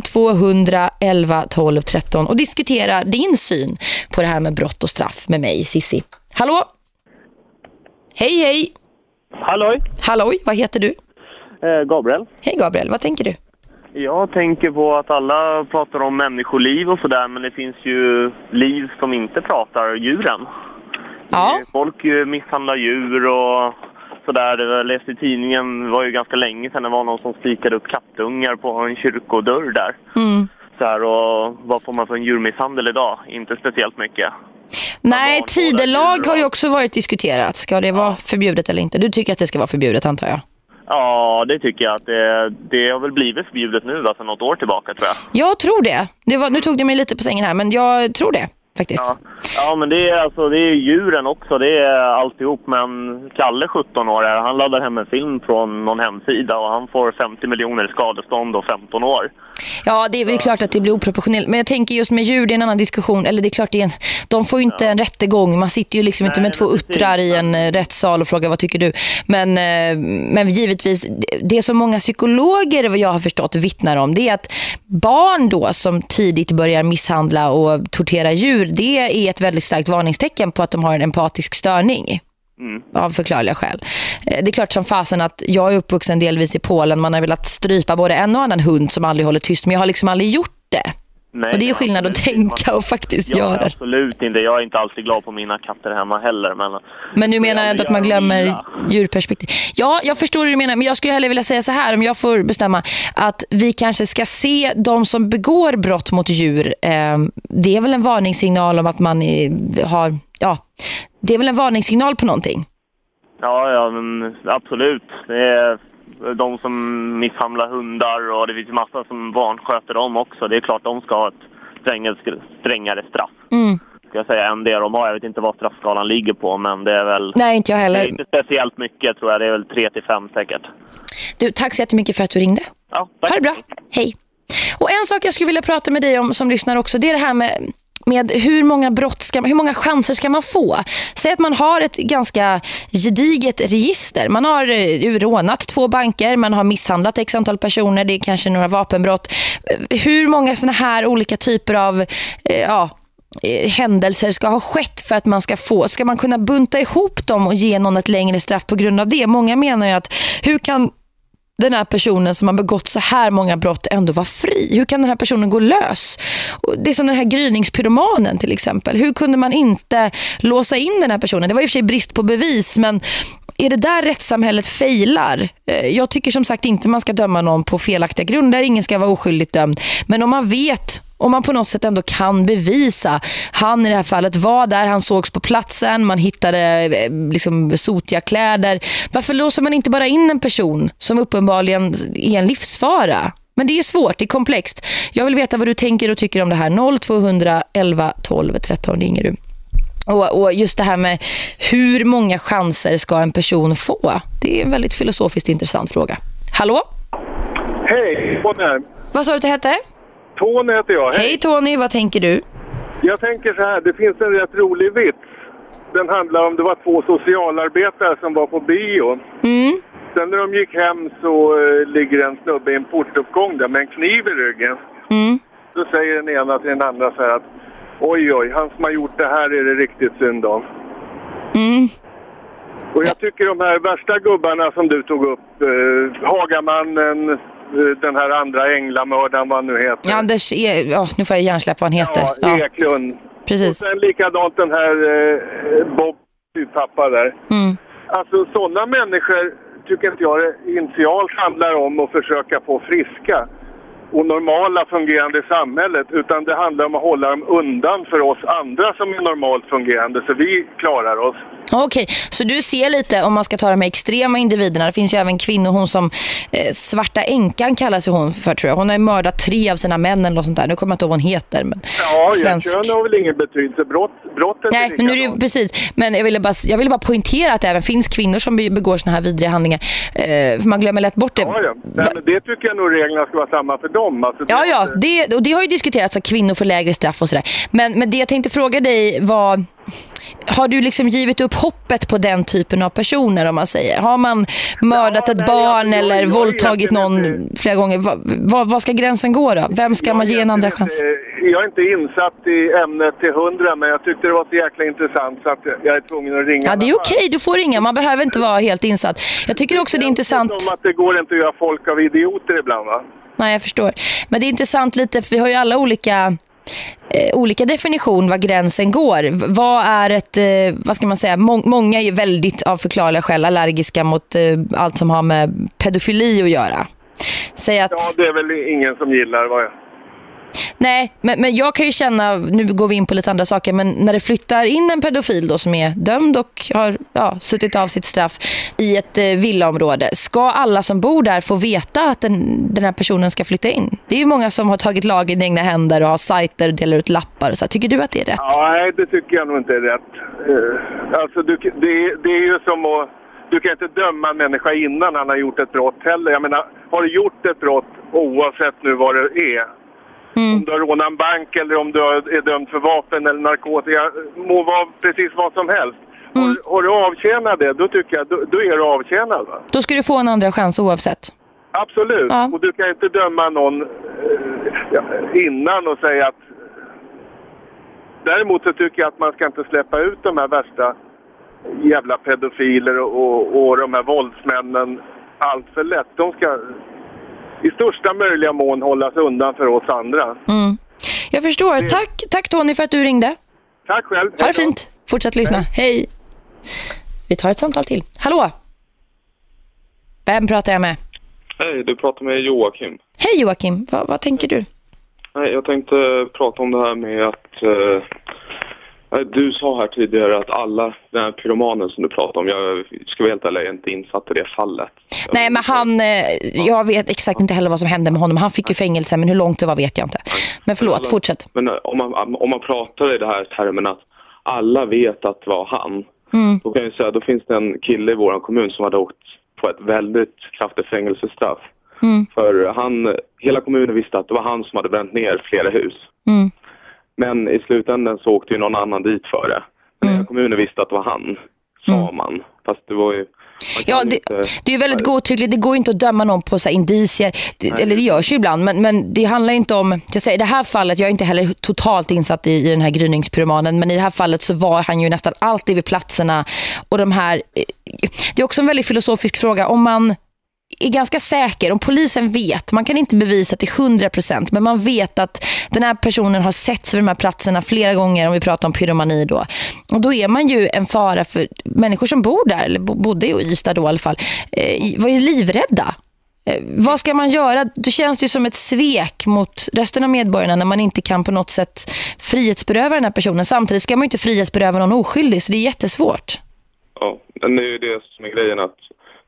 0200 11 12 13 och diskutera din syn på det här med brott och straff med mig, Sissi. Hallå? Hej, hej. Halloj. Halloj, vad heter du? Eh, Gabriel. Hej Gabriel, vad tänker du? Jag tänker på att alla pratar om människoliv och sådär men det finns ju liv som inte pratar, djuren. Ja. Folk misshandlar djur och sådär. Jag läste i tidningen, det var ju ganska länge sedan, det var någon som spikade upp kattungar på en kyrkodörr där. Mm. Så här, och vad får man för en djurmisshandel idag? Inte speciellt mycket. Nej, tidelag har ju också varit diskuterat. Ska det vara förbjudet eller inte? Du tycker att det ska vara förbjudet antar jag? Ja, det tycker jag. att Det, det har väl blivit förbjudet nu, alltså något år tillbaka tror jag. Jag tror det. det var, nu tog du mig lite på sängen här, men jag tror det faktiskt. Ja, ja men det är, alltså, det är djuren också, det är alltihop. Men Kalle, 17 år, han laddar hem en film från någon hemsida och han får 50 miljoner skadestånd och 15 år. Ja, det är väl klart att det blir oproportionellt. Men jag tänker just med djur, det är en annan diskussion. Eller det är klart, det är en, de får ju inte ja. en rättegång. Man sitter ju liksom Nej, inte med två uttrar i en eh, rättssal och frågar vad tycker du. Men, eh, men givetvis, det som många psykologer, vad jag har förstått, vittnar om, det är att barn då som tidigt börjar misshandla och tortera djur, det är ett väldigt starkt varningstecken på att de har en empatisk störning. Mm. Av förklarliga skäl. Eh, det är klart som fasen att jag är uppvuxen delvis i Polen. Man har velat strypa både en och annan hund som aldrig håller tyst. Men jag har liksom aldrig gjort det. Nej, och det är skillnad att tänka och faktiskt jag göra. Absolut inte. Jag är inte alltid glad på mina katter hemma heller. Men, men du menar ändå att man glömmer djurperspektiv? Ja, jag förstår hur du menar. Men jag skulle hellre vilja säga så här, om jag får bestämma, att vi kanske ska se de som begår brott mot djur. Eh, det är väl en varningssignal om att man har... Ja, det är väl en varningssignal på någonting? Ja, ja men absolut. Det är de som misshandlar hundar och det finns massa som vansköter dem också. Det är klart de ska ha ett strängare, strängare straff. Mm. Ska jag säga än det de har. Jag vet inte vad straffskalan ligger på men det är väl... Nej, inte jag heller. Det är inte speciellt mycket tror jag. Det är väl 3 till 5 säkert. Du, tack så jättemycket för att du ringde. Ja, tack. Ha det bra. Hej. Och en sak jag skulle vilja prata med dig om som lyssnar också, det är det här med med hur många brott ska hur många chanser ska man få? Säg att man har ett ganska gediget register. Man har eh, rånat två banker, man har misshandlat x antal personer, det är kanske några vapenbrott. Hur många såna här olika typer av eh, ja, eh, händelser ska ha skett för att man ska få ska man kunna bunta ihop dem och ge någon ett längre straff på grund av det? Många menar ju att hur kan den här personen som har begått så här många brott ändå vara fri? Hur kan den här personen gå lös? Det är som den här gryningspyromanen till exempel. Hur kunde man inte låsa in den här personen? Det var i och för sig brist på bevis men är det där rättssamhället failar? Eh, jag tycker som sagt inte man ska döma någon på felaktiga grunder. Ingen ska vara oskyldigt dömd. Men om man vet om man på något sätt ändå kan bevisa han i det här fallet var där, han sågs på platsen, man hittade eh, liksom sotiga kläder. Varför låser man inte bara in en person som uppenbarligen är en livsfara? Men det är svårt, det är komplext. Jag vill veta vad du tänker och tycker om det här. 0200 11 12 13 ringer du. Och, och, just det här med hur många chanser ska en person få? Det är en väldigt filosofiskt intressant fråga. Hallå? Hej. Vad sa du att du hette? Tony heter jag. Hej. Hej Tony, vad tänker du? Jag tänker så här, det finns en rätt rolig vits. Den handlar om det var två socialarbetare som var på bio. Mm. Sen när de gick hem så uh, ligger en snubbe i en portuppgång där med en kniv i ryggen. Mm. Då säger den ena till den andra så här att oj oj, han som har gjort det här är det riktigt synd om. Mm. Och jag tycker de här värsta gubbarna som du tog upp, uh, Hagamannen, den här andra änglamördaren, vad han nu heter. Ja, Anders, e oh, nu får jag hjärnsläpp vad han heter. Ja, ja. Eklund. Precis. Och sen likadant den här uh, Bob, pappa där. Mm. Alltså sådana människor tycker inte jag initialt handlar om att försöka få friska och normala fungerande i samhället utan det handlar om att hålla dem undan för oss andra som är normalt fungerande så vi klarar oss. Okej, okay. så du ser lite om man ska ta de här extrema individerna. Det finns ju även kvinnor, hon som eh, Svarta änkan kallas hon för tror jag. Hon har mördat tre av sina män eller något sånt där. Nu kommer jag inte ihåg vad hon heter. Men ja, svensk... kön har väl ingen betydelse. Brott, brottet Nej, men nu är det, precis. Men jag ville, bara, jag ville bara poängtera att det även finns kvinnor som begår såna här vidriga handlingar. Eh, för man glömmer lätt bort det. Ja, ja. Nej, men det tycker jag nog reglerna ska vara samma för dem. Alltså, ja, ja. Det, och det har ju diskuterats att kvinnor får lägre straff och sådär. Men, men det jag tänkte fråga dig var har du liksom givit upp hoppet på den typen av personer om man säger? Har man mördat ja, ett nej, barn jag, eller jag, våldtagit någon inte. flera gånger? Vad, vad ska gränsen gå då? Vem ska man ge en andra chans? Jag är inte insatt i ämnet till hundra men jag tyckte det var så jäkla intressant så att jag är tvungen att ringa. Ja, det är okej. Okay. Du får ringa. Man behöver inte vara helt insatt. Jag tycker också det är intressant. Som att det går inte att göra folk av idioter ibland va? Nej, jag förstår. Men det är intressant lite för vi har ju alla olika Eh, olika definition var gränsen går. Vad är ett, eh, vad ska man säga, många är ju väldigt av förklarliga skäl allergiska mot eh, allt som har med pedofili att göra. Säg att... Ja, det är väl ingen som gillar vad jag... Nej, men, men jag kan ju känna, nu går vi in på lite andra saker, men när det flyttar in en pedofil då som är dömd och har ja, suttit av sitt straff i ett eh, villaområde, ska alla som bor där få veta att den, den här personen ska flytta in? Det är ju många som har tagit lagen i egna händer och har sajter och delar ut lappar. Och så. Tycker du att det är rätt? Ja, nej, det tycker jag nog inte är rätt. Uh, alltså, du, det, det är ju som att du kan inte döma en människa innan han har gjort ett brott heller. Jag menar, har du gjort ett brott oavsett nu vad det är Mm. Om du har rånat en bank eller om du är dömd för vapen eller narkotika, må vara precis vad som helst. Mm. Har, har, du avtjänat det, då tycker jag, då, då är du avtjänad va? Då ska du få en andra chans oavsett. Absolut, ja. och du kan inte döma någon eh, innan och säga att... Däremot så tycker jag att man ska inte släppa ut de här värsta jävla pedofiler och, och, och de här våldsmännen allt för lätt. De ska i största möjliga mån hållas undan för oss andra. Mm. Jag förstår. Det... Tack, tack Tony för att du ringde. Tack själv. Ha det fint. Fortsätt lyssna. Hej. Hej. Vi tar ett samtal till. Hallå? Vem pratar jag med? Hej, du pratar med Joakim. Hej Joakim, Va, vad tänker du? Nej, jag tänkte prata om det här med att eh, du sa här tidigare att alla, den här pyromanen som du pratade om, jag ska vara helt ärlig, inte insatt i det fallet. Nej, men han, eh, jag vet exakt inte heller vad som hände med honom. Han fick ju fängelse, men hur långt det var vet jag inte. Men förlåt, fortsätt. Men eh, om man, om man pratar i det här termen att alla vet att det var han, mm. då kan jag säga, då finns det en kille i vår kommun som hade åkt på ett väldigt kraftigt fängelsestraff. Mm. För han, hela kommunen visste att det var han som hade bränt ner flera hus. Mm. Men i slutändan så åkte ju någon annan dit för det. Men mm. kommunen visste att det var han, sa mm. man. Fast det var ju... Ja, det, inte... det är väldigt godtyckligt. Det går inte att döma någon på så indicier. Det, eller det görs ju ibland. Men, men det handlar inte om... Jag säger, I det här fallet, jag är inte heller totalt insatt i, i den här gryningspyromanen. Men i det här fallet så var han ju nästan alltid vid platserna. Och de här... Det är också en väldigt filosofisk fråga. Om man är ganska säker, om polisen vet, man kan inte bevisa till 100% men man vet att den här personen har sett vid de här platserna flera gånger om vi pratar om pyromani då. Och då är man ju en fara för människor som bor där, eller bodde i Ystad då i alla fall, eh, var ju livrädda. Eh, vad ska man göra? Det känns ju som ett svek mot resten av medborgarna när man inte kan på något sätt frihetsberöva den här personen. Samtidigt ska man ju inte frihetsberöva någon oskyldig så det är jättesvårt. Ja, det är ju det som är grejen att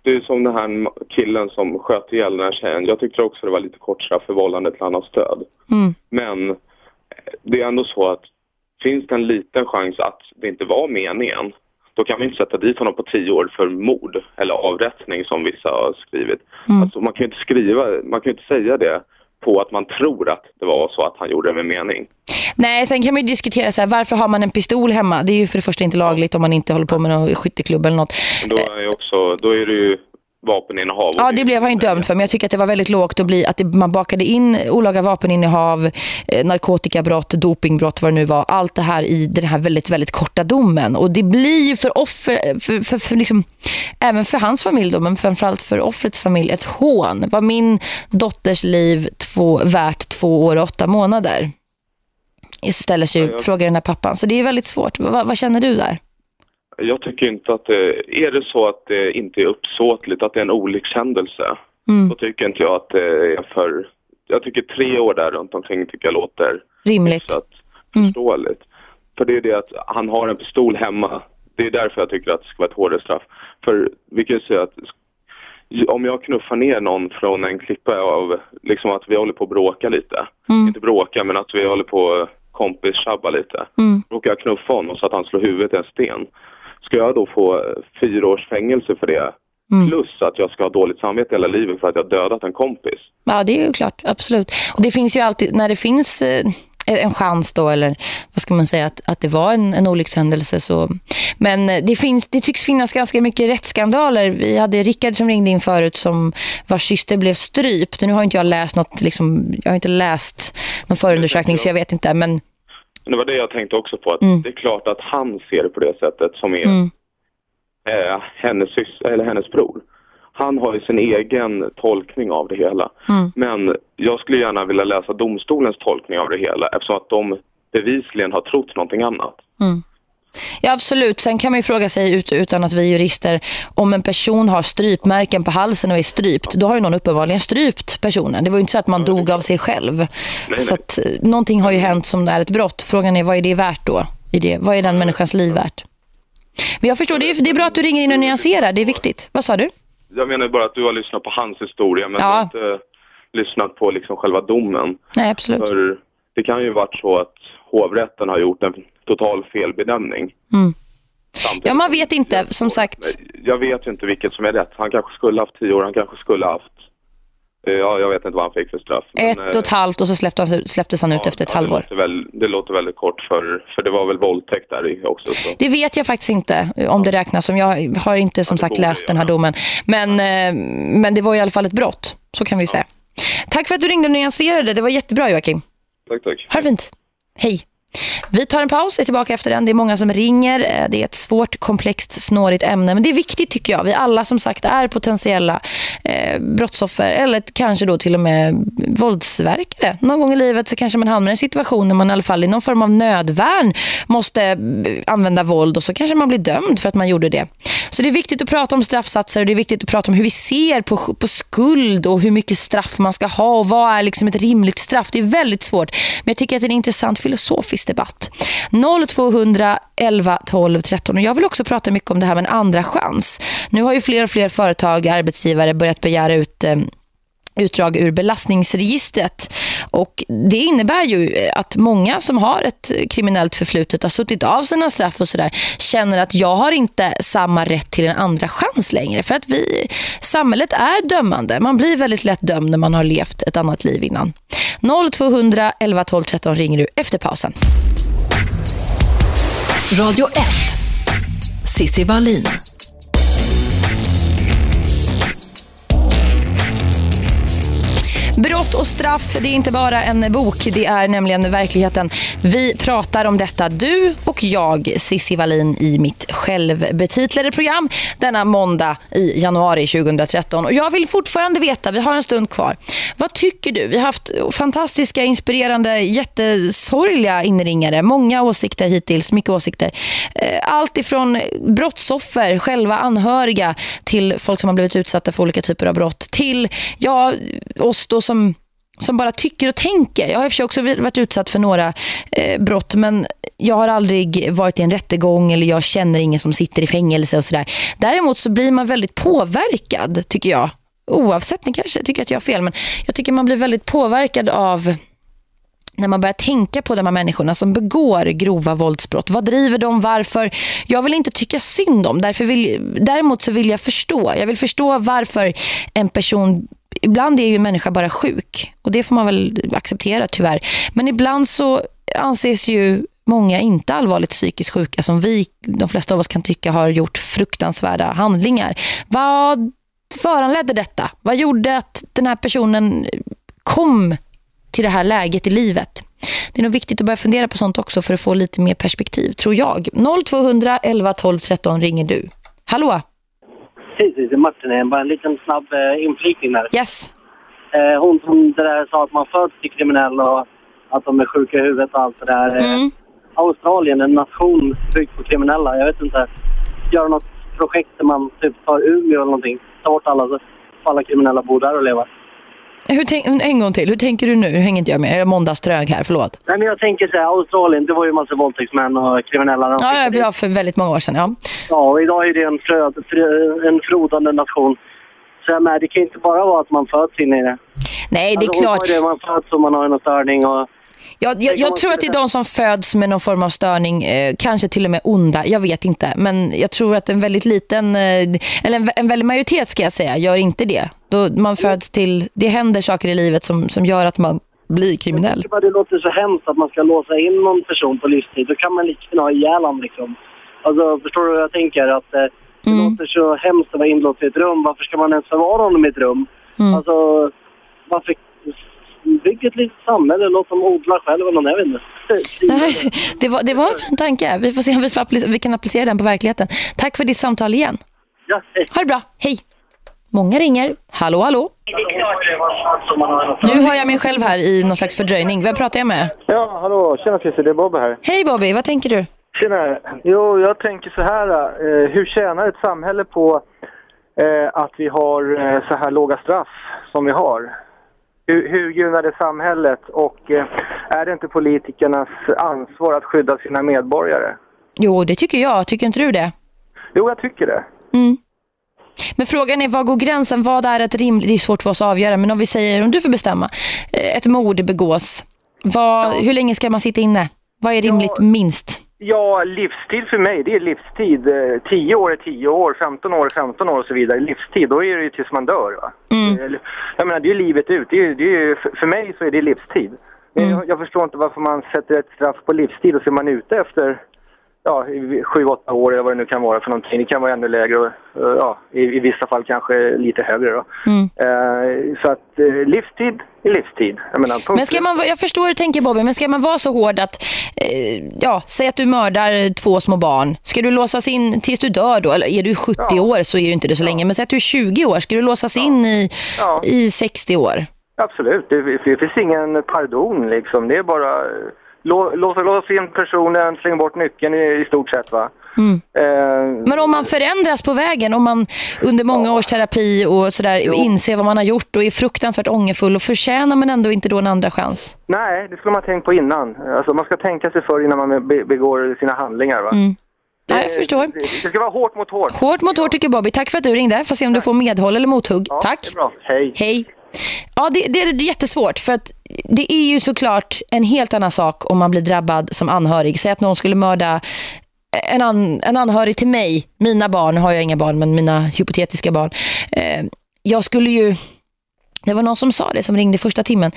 det är som den här killen som sköt ihjäl den här tjejen. Jag tyckte också det var lite kort straff för vållande till annans död. Mm. Men det är ändå så att finns det en liten chans att det inte var meningen då kan vi inte sätta dit honom på tio år för mord eller avrättning som vissa har skrivit. Mm. Alltså, man kan ju inte skriva, man kan ju inte säga det på att man tror att det var så att han gjorde det med mening. Nej, sen kan man ju diskutera så här, varför har man en pistol hemma? Det är ju för det första inte lagligt om man inte håller på med någon skytteklubb eller något. Men Då är, också, då är det ju vapeninnehav. Ja, det blev han ju dömd för. Men jag tycker att det var väldigt lågt att bli att det, man bakade in olaga vapeninnehav, eh, narkotikabrott, dopingbrott, vad det nu var. Allt det här i den här väldigt, väldigt korta domen. Och det blir ju för offer, för, för, för liksom, även för hans familj då, men framförallt för offrets familj, ett hån. Var min dotters liv två, värt två år och åtta månader? Ställer sig, Ja, jag- frågar den här pappan. Så det är väldigt svårt. Vad, vad känner du där? Jag tycker inte att det, är det så att det inte är uppsåtligt, att det är en olyckshändelse, Mm. då tycker inte jag att det är för... Jag tycker tre år där runt omkring tycker jag låter Rimligt. hyfsat förståeligt. För det är det att han har en pistol hemma. Det är därför jag tycker att det ska vara ett hårdare straff. För vi kan ju säga att om jag knuffar ner någon från en klippa av liksom att vi håller på att bråka lite. Mm. Inte bråka, men att vi håller på att kompis-tjabba lite. Mm. Råkar jag knuffa honom så att han slår huvudet i en sten. Ska jag då få eh, fyra års fängelse för det? Mm. Plus att jag ska ha dåligt samvete hela livet för att jag dödat en kompis. Ja, det är ju klart, absolut. Och det finns ju alltid, när det finns eh, en chans då, eller vad ska man säga, att, att det var en, en olyckshändelse så... Men eh, det, finns, det tycks finnas ganska mycket rättsskandaler. Vi hade Rickard som ringde in förut som vars syster blev strypt. Nu har inte jag läst något, liksom, jag har inte läst någon förundersökning så jag vet inte, men det var det jag tänkte också på. Att Mm. Det är klart att han ser det på det sättet som är mm, eh, hennes, eller hennes bror. Han har ju sin egen tolkning av det hela. mm. Men jag skulle gärna vilja läsa domstolens tolkning av det hela eftersom att de bevisligen har trott någonting annat. Mm. Ja, absolut. Sen kan man ju fråga sig ut, utan att vi är jurister om en person har strypmärken på halsen och är strypt, då har ju någon uppenbarligen strypt personen. Det var ju inte så att man dog av sig själv. Så att eh, någonting har ju hänt som är ett brott. Frågan är, vad är det värt då? I det? Vad är den människans liv värt? Men jag förstår, det är, det är bra att du ringer in och nyanserar. Det är viktigt. Vad sa du? Jag menar bara att du har lyssnat på hans historia men Ja. du har inte lyssnat på liksom själva domen. Nej, absolut. För det kan ju varit så att hovrätten har gjort en total felbedömning. Mm. Samtidigt Ja, man vet inte. Som sagt, Jag vet ju inte vilket som är rätt. Han kanske skulle haft tio år, han kanske skulle haft... eh, Ja, jag vet inte vad han fick för straff. men, ett eh, och ett halvt och så släpptes han, släpptes han ut efter ett ja, halvår. Det låter, väl, det låter väldigt kort för, för det var väl våldtäkt där också. Så. Det vet jag faktiskt inte eh, om det räknas som. Jag har inte som sagt läst den här domen. Men, eh, men det var i alla fall ett brott. Så kan vi säga. Tack för att du ringde och nyanserade. Det var jättebra Joakim. Tack, tack. Ha det fint. Hej. Vi tar en paus, är tillbaka efter den. Det är många som ringer. Eh, det är ett svårt, komplext, snårigt ämne. Men det är viktigt tycker jag. Vi alla som sagt är potentiella eh, brottsoffer. Eller kanske då till och med våldsverkare. Någon gång i livet så kanske man hamnar i en situation där man i alla fall i någon form av nödvärn måste eh, använda våld. Och så kanske man blir dömd för att man gjorde det. Så det är viktigt att prata om straffsatser och det är viktigt att prata om hur vi ser på, på skuld och hur mycket straff man ska ha och vad är liksom ett rimligt straff. Det är väldigt svårt. Men jag tycker att det är en intressant filosofisk debatt. 0200 11 12 13 och jag vill också prata mycket om det här med en andra chans. Nu har ju fler och fler företag, arbetsgivare börjat begära ut eh, utdrag ur belastningsregistret. Och det innebär ju att många som har ett kriminellt förflutet har suttit av sina straff och sådär känner att jag har inte samma rätt till en andra chans längre. För att vi, samhället är dömande. Man blir väldigt lätt dömd när man har levt ett annat liv innan. 0200 11 12 13 ringer du efter pausen. Radio 1. Sissi Wallin. Brott och straff, det är inte bara en bok, det är nämligen verkligheten. Vi pratar om detta, du och jag, Sissi Wallin, i mitt självbetitlade program denna måndag i januari 2013. Och jag vill fortfarande veta, vi har en stund kvar. Vad tycker du? Vi har haft fantastiska, inspirerande, jättesorgliga inringare. Många åsikter hittills, mycket åsikter. Eh, allt ifrån brottsoffer, själva anhöriga, till folk som har blivit utsatta för olika typer av brott. Till, ja, oss då som som bara tycker och tänker. Jag har i och för sig också varit utsatt för några eh, brott men jag har aldrig varit i en rättegång eller jag känner ingen som sitter i fängelse och sådär. Däremot så blir man väldigt påverkad tycker jag. Oavsett, ni kanske tycker att jag har fel men jag tycker man blir väldigt påverkad av när man börjar tänka på de här människorna som begår grova våldsbrott. Vad driver de? Varför? Jag vill inte tycka synd om. Därför vill, däremot så vill jag förstå. Jag vill förstå varför en person ibland är ju en människa bara sjuk. Och det får man väl acceptera tyvärr. Men ibland så anses ju många inte allvarligt psykiskt sjuka som vi, de flesta av oss kan tycka har gjort fruktansvärda handlingar. Vad föranledde detta? Vad gjorde att den här personen kom till det här läget i livet? Det är nog viktigt att börja fundera på sånt också för att få lite mer perspektiv, tror jag. 0200 11 12 13 ringer du. Hallå? Precis, Martin. Bara en liten snabb eh, inflikning där. Yes. Eh, hon som det där sa att man föds till kriminell och att de är sjuka i huvudet och allt det där. Eh, Mm. Australien, en nation byggd på kriminella. Jag vet inte. Göra något projekt där man typ tar Umeå eller någonting. Ta bort alla, så alla kriminella bo där och leva. Hur en gång till, hur tänker du nu? Hur hänger inte jag med? Jag är måndagströg här, förlåt. Nej, men jag tänker så här, Australien, det var ju en massa våldtäktsmän och kriminella. Ja, ja, för väldigt många år sedan, ja. Ja, och idag är det en, fröd, frö, en frodande nation. Så jag med, det kan inte bara vara att man föds in i det. Nej, det är alltså, klart. ju Det, man föds och man har en störning och... Jag, jag, jag tror att det är de som föds med någon form av störning, eh, kanske till och med onda, jag vet inte. Men jag tror att en väldigt liten, eh, eller en, en väldig majoritet ska jag säga, gör inte det. Då man föds till, det händer saker i livet som, som gör att man blir kriminell. Jag det låter så hemskt att man ska låsa in någon person på livstid. Då kan man lika gärna ha ihjäl honom liksom. Alltså, förstår du vad jag tänker? Att eh, det Mm. låter så hemskt att vara inlåst i ett rum. Varför ska man ens förvara honom i ett rum? Mm. Alltså, varför... Bygg ett litet samhälle, låt dem odla själva någon, jag vet inte. Nej, (laughs) Det var, det var en fin tanke. Vi får se om vi, får vi kan applicera den på verkligheten. Tack för ditt samtal igen. Ja, hej. Ha det bra. Hej. Många ringer. Hallå, hallå. Nu har jag mig själv här i någon slags fördröjning. Vem pratar jag med? Ja, hallå. Tjena Cissi, det är Bobby här. Hej Bobby, vad tänker du? Tjena. Jo, jag tänker så här. Eh, hur tjänar ett samhälle på eh, att vi har eh, så här låga straff som vi har? Hur, hur gynnar det samhället och eh, är det inte politikernas ansvar att skydda sina medborgare? Jo, det tycker jag. Tycker inte du det? Jo, jag tycker det. Mm. Men frågan är, var går gränsen? Vad är ett rimligt... Det är svårt för oss att avgöra, men om vi säger, om du får bestämma. eh, Ett mord begås. Vad, Hur länge ska man sitta inne? Vad är rimligt minst? Ja, livstid för mig, det är livstid. Eh, 10 år är 10 år, 15 år är 15 år och så vidare. Livstid, då är det ju tills man dör va? Mm. Eh, Jag menar, det är ju livet ut. Det är, det är, för- mig så är det livstid. Men Mm. Jag, jag förstår inte varför man sätter ett straff på livstid och så är man ute efter ja, i sju, åtta år eller vad det nu kan vara för någonting. Det kan vara ännu lägre och eh, ja, i, i vissa fall kanske lite högre då. Mm. Eh, så att eh, livstid är livstid. Jag menar, Men ska man, jag förstår hur du tänker Bobby, men ska man vara så hård att, eh, ja, säg att du mördar två små barn. Ska du låsas in tills du dör då? Eller är du 70 år så är ju inte det så länge. Men säg att du är 20 år, ska du låsas in i, i 60 år? Absolut, det, det finns ingen pardon liksom. Det är bara låsa låsa in personen, släng bort nyckeln i, i stort sett va. Mm. Eh, Men om man förändras på vägen, om man under många års terapi och sådär inser vad man har gjort och är fruktansvärt ångerfull och förtjänar man ändå inte då en andra chans? nej, det skulle man tänkt på innan. Alltså man ska tänka sig för innan man be, begår sina handlingar va. Mm. Ja, jag förstår. Det, ska vara hårt mot hårt. Hårt mot hårt tycker Bobby. Tack för att du ringde. Får se om du får medhåll eller mothugg. Tack. Är bra. Hej. Hej. Ja, det, det är jättesvårt för att det är ju såklart en helt annan sak om man blir drabbad som anhörig. Säg att någon skulle mörda en, an, en anhörig till mig. Mina barn, nu har jag inga barn, men mina hypotetiska barn. Eh, jag skulle ju det var någon som sa det som ringde i första timmen.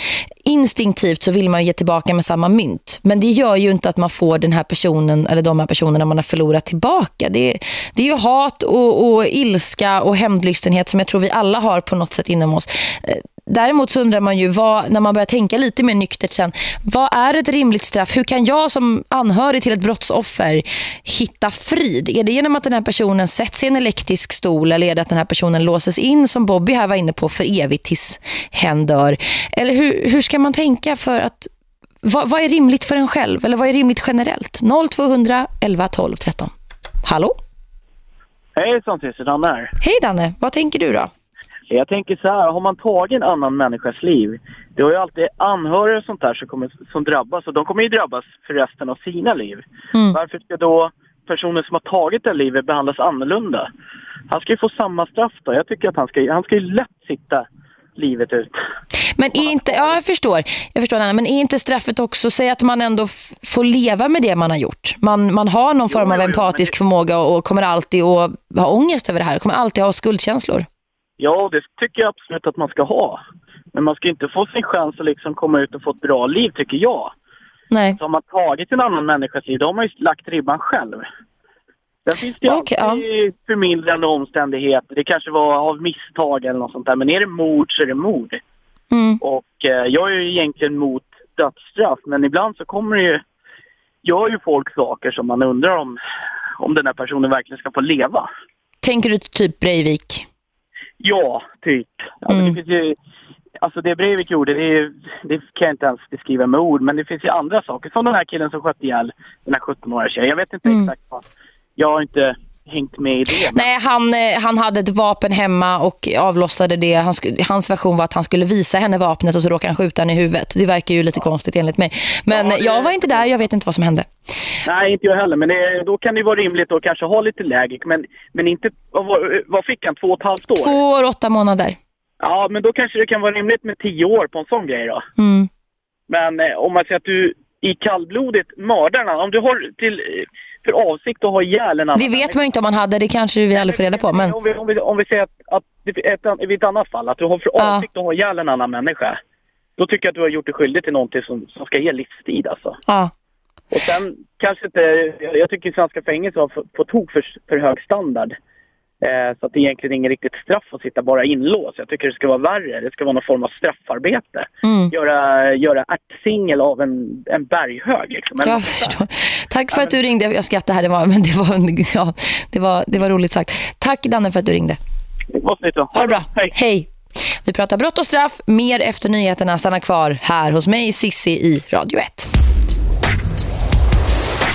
Instinktivt så vill man ju ge tillbaka med samma mynt. Men det gör ju inte att man får den här personen eller de här personerna man har förlorat tillbaka. Det, det är ju hat och, och ilska och hämndlystenhet som jag tror vi alla har på något sätt inom oss. Eh, Däremot så undrar man ju vad, när man börjar tänka lite mer nyktert sen, vad är ett rimligt straff? Hur kan jag som anhörig till ett brottsoffer hitta frid? Är det genom att den här personen sätts i en elektrisk stol eller är det att den här personen låses in som Bobby här var inne på för evigt tills hen dör? Eller hur, hur ska man tänka för att vad, vad är rimligt för en själv? Eller vad är rimligt generellt? 0200 11 12 13. Hallå? Hejsan Cissi, Danne här. Hej Danne, vad tänker du då? Jag tänker så här, har man tagit en annan människas liv, det har ju alltid anhöriga och sånt där som, kommer, som drabbas och de kommer ju drabbas för resten av sina liv. Mm. Varför ska då personen som har tagit det livet behandlas annorlunda? Han ska ju få samma straff då. Jag tycker att han ska, han ska ju lätt sitta livet ut. Men är inte, ja jag förstår, jag förstår Anna, men är inte straffet också, säg att man ändå får leva med det man har gjort. Man, man har någon form av empatisk förmåga och, och kommer alltid att ha ångest över det här, kommer alltid ha skuldkänslor. Ja, det tycker jag absolut att man ska ha. Men man ska inte få sin chans att liksom komma ut och få ett bra liv, tycker jag. Nej. Så har man tagit en annan människas liv, då har man ju lagt ribban själv. Sen finns det Okej, alltid förmildrande omständigheter. Det kanske var av misstag eller något sånt där. Men är det mord så är det mord. Mm. Och eh, jag är ju egentligen mot dödsstraff. Men ibland så kommer det ju... Gör ju folk saker som man undrar om, om den här personen verkligen ska få leva. Tänker du typ Breivik? Ja, typ. Ja, men det finns ju, alltså det Breivik gjorde, det, det kan jag inte ens beskriva med ord. Men det finns ju andra saker. Som den här killen som sköt ihjäl den här 17-åriga tjejen. Jag vet inte exakt vad. Jag har inte hängt med i det. Nej, han, eh, han hade ett vapen hemma och avlossade det. Han sku, hans version var att han skulle visa henne vapnet och så råkade han skjuta henne i huvudet. Det verkar ju lite konstigt enligt mig. Men jag var inte där, jag vet inte vad som hände. Nej, inte jag heller. Men det, då kan det vara rimligt att kanske ha lite lägre. Men, men inte... Vad, vad fick han? Två och ett halvt år? Två år, åtta månader. Ja, men då kanske det kan vara rimligt med tio år på en sån grej då. Mm. Men eh, om man säger att du i kallblodigt mördar någon, om du har till, eh, för avsikt att ha ihjäl en annan Det vet man ju inte om han hade, det kanske vi aldrig får reda på. Men Om vi, om vi, om vi säger att, att ett, vid ett annat fall, att du har för avsikt att ha ihjäl en annan människa. Då tycker jag att du har gjort dig skyldig till någonting som, som ska ge livstid alltså. ja. Och sen kanske inte, jag, tycker svenska fängelser har på, på tok för, för hög standard. Eh, så att det är egentligen inget riktigt straff att sitta bara inlåst. Jag tycker det ska vara värre. Det ska vara någon form av straffarbete. Mm. Göra, göra ärtsingel av en, en berghög. Liksom. Jag förstår. Tack för att du ringde. Jag skrattar här, det var, men det var, ja, det, var, det var roligt sagt. Tack Danne för att du ringde. Ha det bra. Hej. Vi pratar brott och straff. Mer efter nyheterna. Stanna kvar här hos mig, Sissi i Radio 1.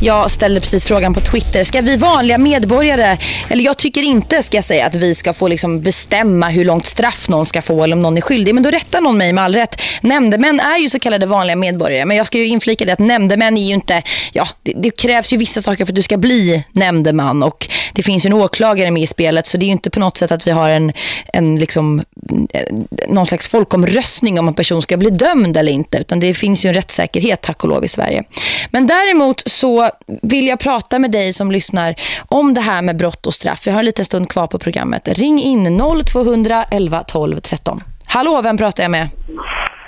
Jag ställde precis frågan på Twitter. Ska vi vanliga medborgare, eller jag tycker inte ska jag säga att vi ska få liksom bestämma hur långt straff någon ska få eller om någon är skyldig. Men då rättar någon mig med all rätt. Nämndemän är ju så kallade vanliga medborgare. Men jag ska ju inflika det att nämndemän är ju inte, ja det, det krävs ju vissa saker för att du ska bli nämndeman. Och det finns ju en åklagare med i spelet så det är ju inte på något sätt att vi har en, en liksom, eh, någon slags folkomröstning om en person ska bli dömd eller inte. Utan det finns ju en rättssäkerhet tack och lov i Sverige. Men däremot så vill jag prata med dig som lyssnar om det här med brott och straff. Jag har en liten stund kvar på programmet. Ring in 0200 11 12 13. Hallå, vem pratar jag med?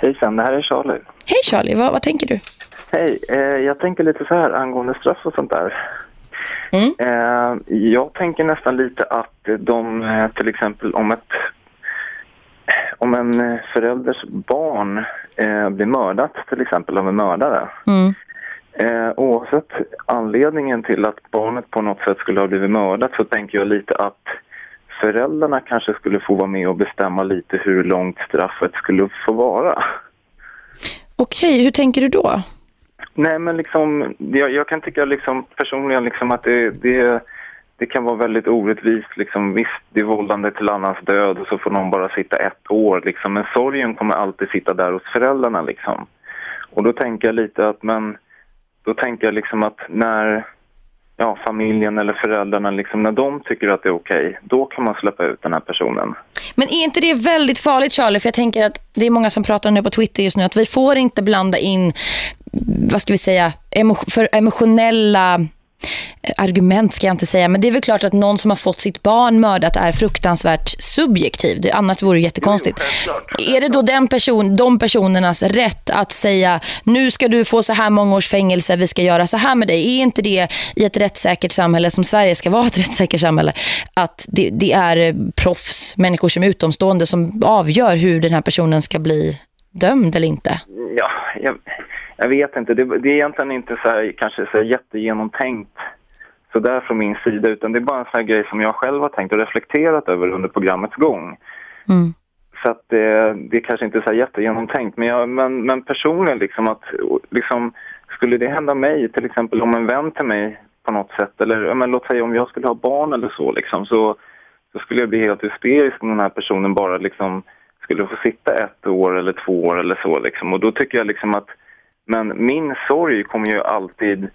Hejsan, det här är Charlie. Hej Charlie, vad, vad tänker du? Hej, eh, jag tänker lite så här angående straff och sånt där. Eh, jag tänker nästan lite att de, eh, till exempel om ett om en förälders barn eh, blir mördat till exempel av en mördare. Mm. Eh, oavsett anledningen till att barnet på något sätt skulle ha blivit mördat så tänker jag lite att föräldrarna kanske skulle få vara med och bestämma lite hur långt straffet skulle få vara. Okej, hur tänker du då? Nej, men liksom, jag, jag kan tycka liksom personligen liksom att det, det, det kan vara väldigt orättvist. Liksom, visst, det är vållande till annans död och så får någon bara sitta ett år. Liksom. Men sorgen kommer alltid sitta där hos föräldrarna. Liksom. Och då tänker jag lite att, men då tänker jag liksom att när ja, familjen eller föräldrarna, liksom, när de tycker att det är okej, då kan man släppa ut den här personen. Men är inte det väldigt farligt Charlie? För jag tänker att det är många som pratar nu på Twitter just nu att vi får inte blanda in, vad ska vi säga, emo för emotionella argument ska jag inte säga. Men det är väl klart att någon som har fått sitt barn mördat är fruktansvärt subjektiv. Annars vore det jättekonstigt. Är det då den person, de personernas rätt att säga nu ska du få så här många års fängelse, vi ska göra så här med dig. Är inte det i ett rättssäkert samhälle som Sverige ska vara ett (laughs) rättssäkert samhälle att det, det är eh, proffs, människor som är utomstående som avgör hur den här personen ska bli dömd eller inte? Ja, jag, jag vet inte. Det, det är egentligen inte så här, kanske så här jättegenomtänkt så där från min sida utan det är bara en sån här grej som jag själv har tänkt och reflekterat över under programmets gång. Mm. Så att det, det kanske inte är så jättegenomtänkt men, jag, men, men personligen liksom att liksom skulle det hända mig, till exempel om en vän till mig på något sätt, eller men låt säga om jag skulle ha barn eller så, liksom, så, så skulle jag bli helt hysterisk om den här personen bara liksom skulle få sitta ett år eller två år eller så. Liksom. Och då tycker jag liksom att, men min sorg kommer ju alltid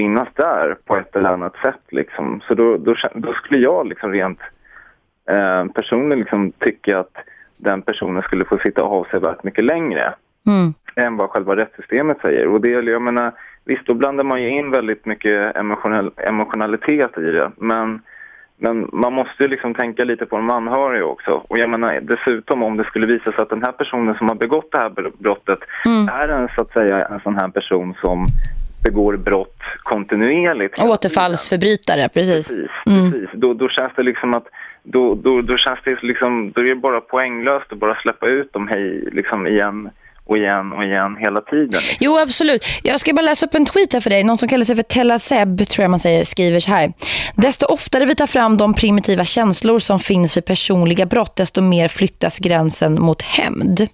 finnas där på ett eller annat sätt. Liksom. Så då, då, då skulle jag liksom rent eh, personligen liksom tycka att den personen skulle få sitta avsevärt mycket längre Mm. än vad själva rättssystemet säger. Och det, jag menar, visst, då blandar man ju in väldigt mycket emotionell, emotionalitet i det. Men, men man måste ju liksom tänka lite på de anhöriga också. Och jag menar, dessutom om det skulle visa sig att den här personen som har begått det här brottet Mm. är en, så att säga, en sån här person som begår brott kontinuerligt. Återfallsförbrytare, precis. Precis, Mm. precis. Då, då känns det liksom att då, då, då känns det liksom, då är det bara poänglöst att bara släppa ut dem hej, liksom igen och igen och igen hela tiden. Jo, absolut. Jag ska bara läsa upp en tweet här för dig. Någon som kallar sig för Tellaseb, tror jag man säger, skriver så här. Desto oftare vi tar fram de primitiva känslor som finns vid personliga brott, desto mer flyttas gränsen mot hämnd.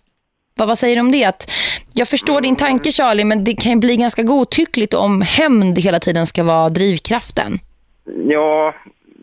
Vad, vad säger du om det? Att jag förstår din tanke, Charlie, men det kan ju bli ganska godtyckligt om hämnd hela tiden ska vara drivkraften. Ja,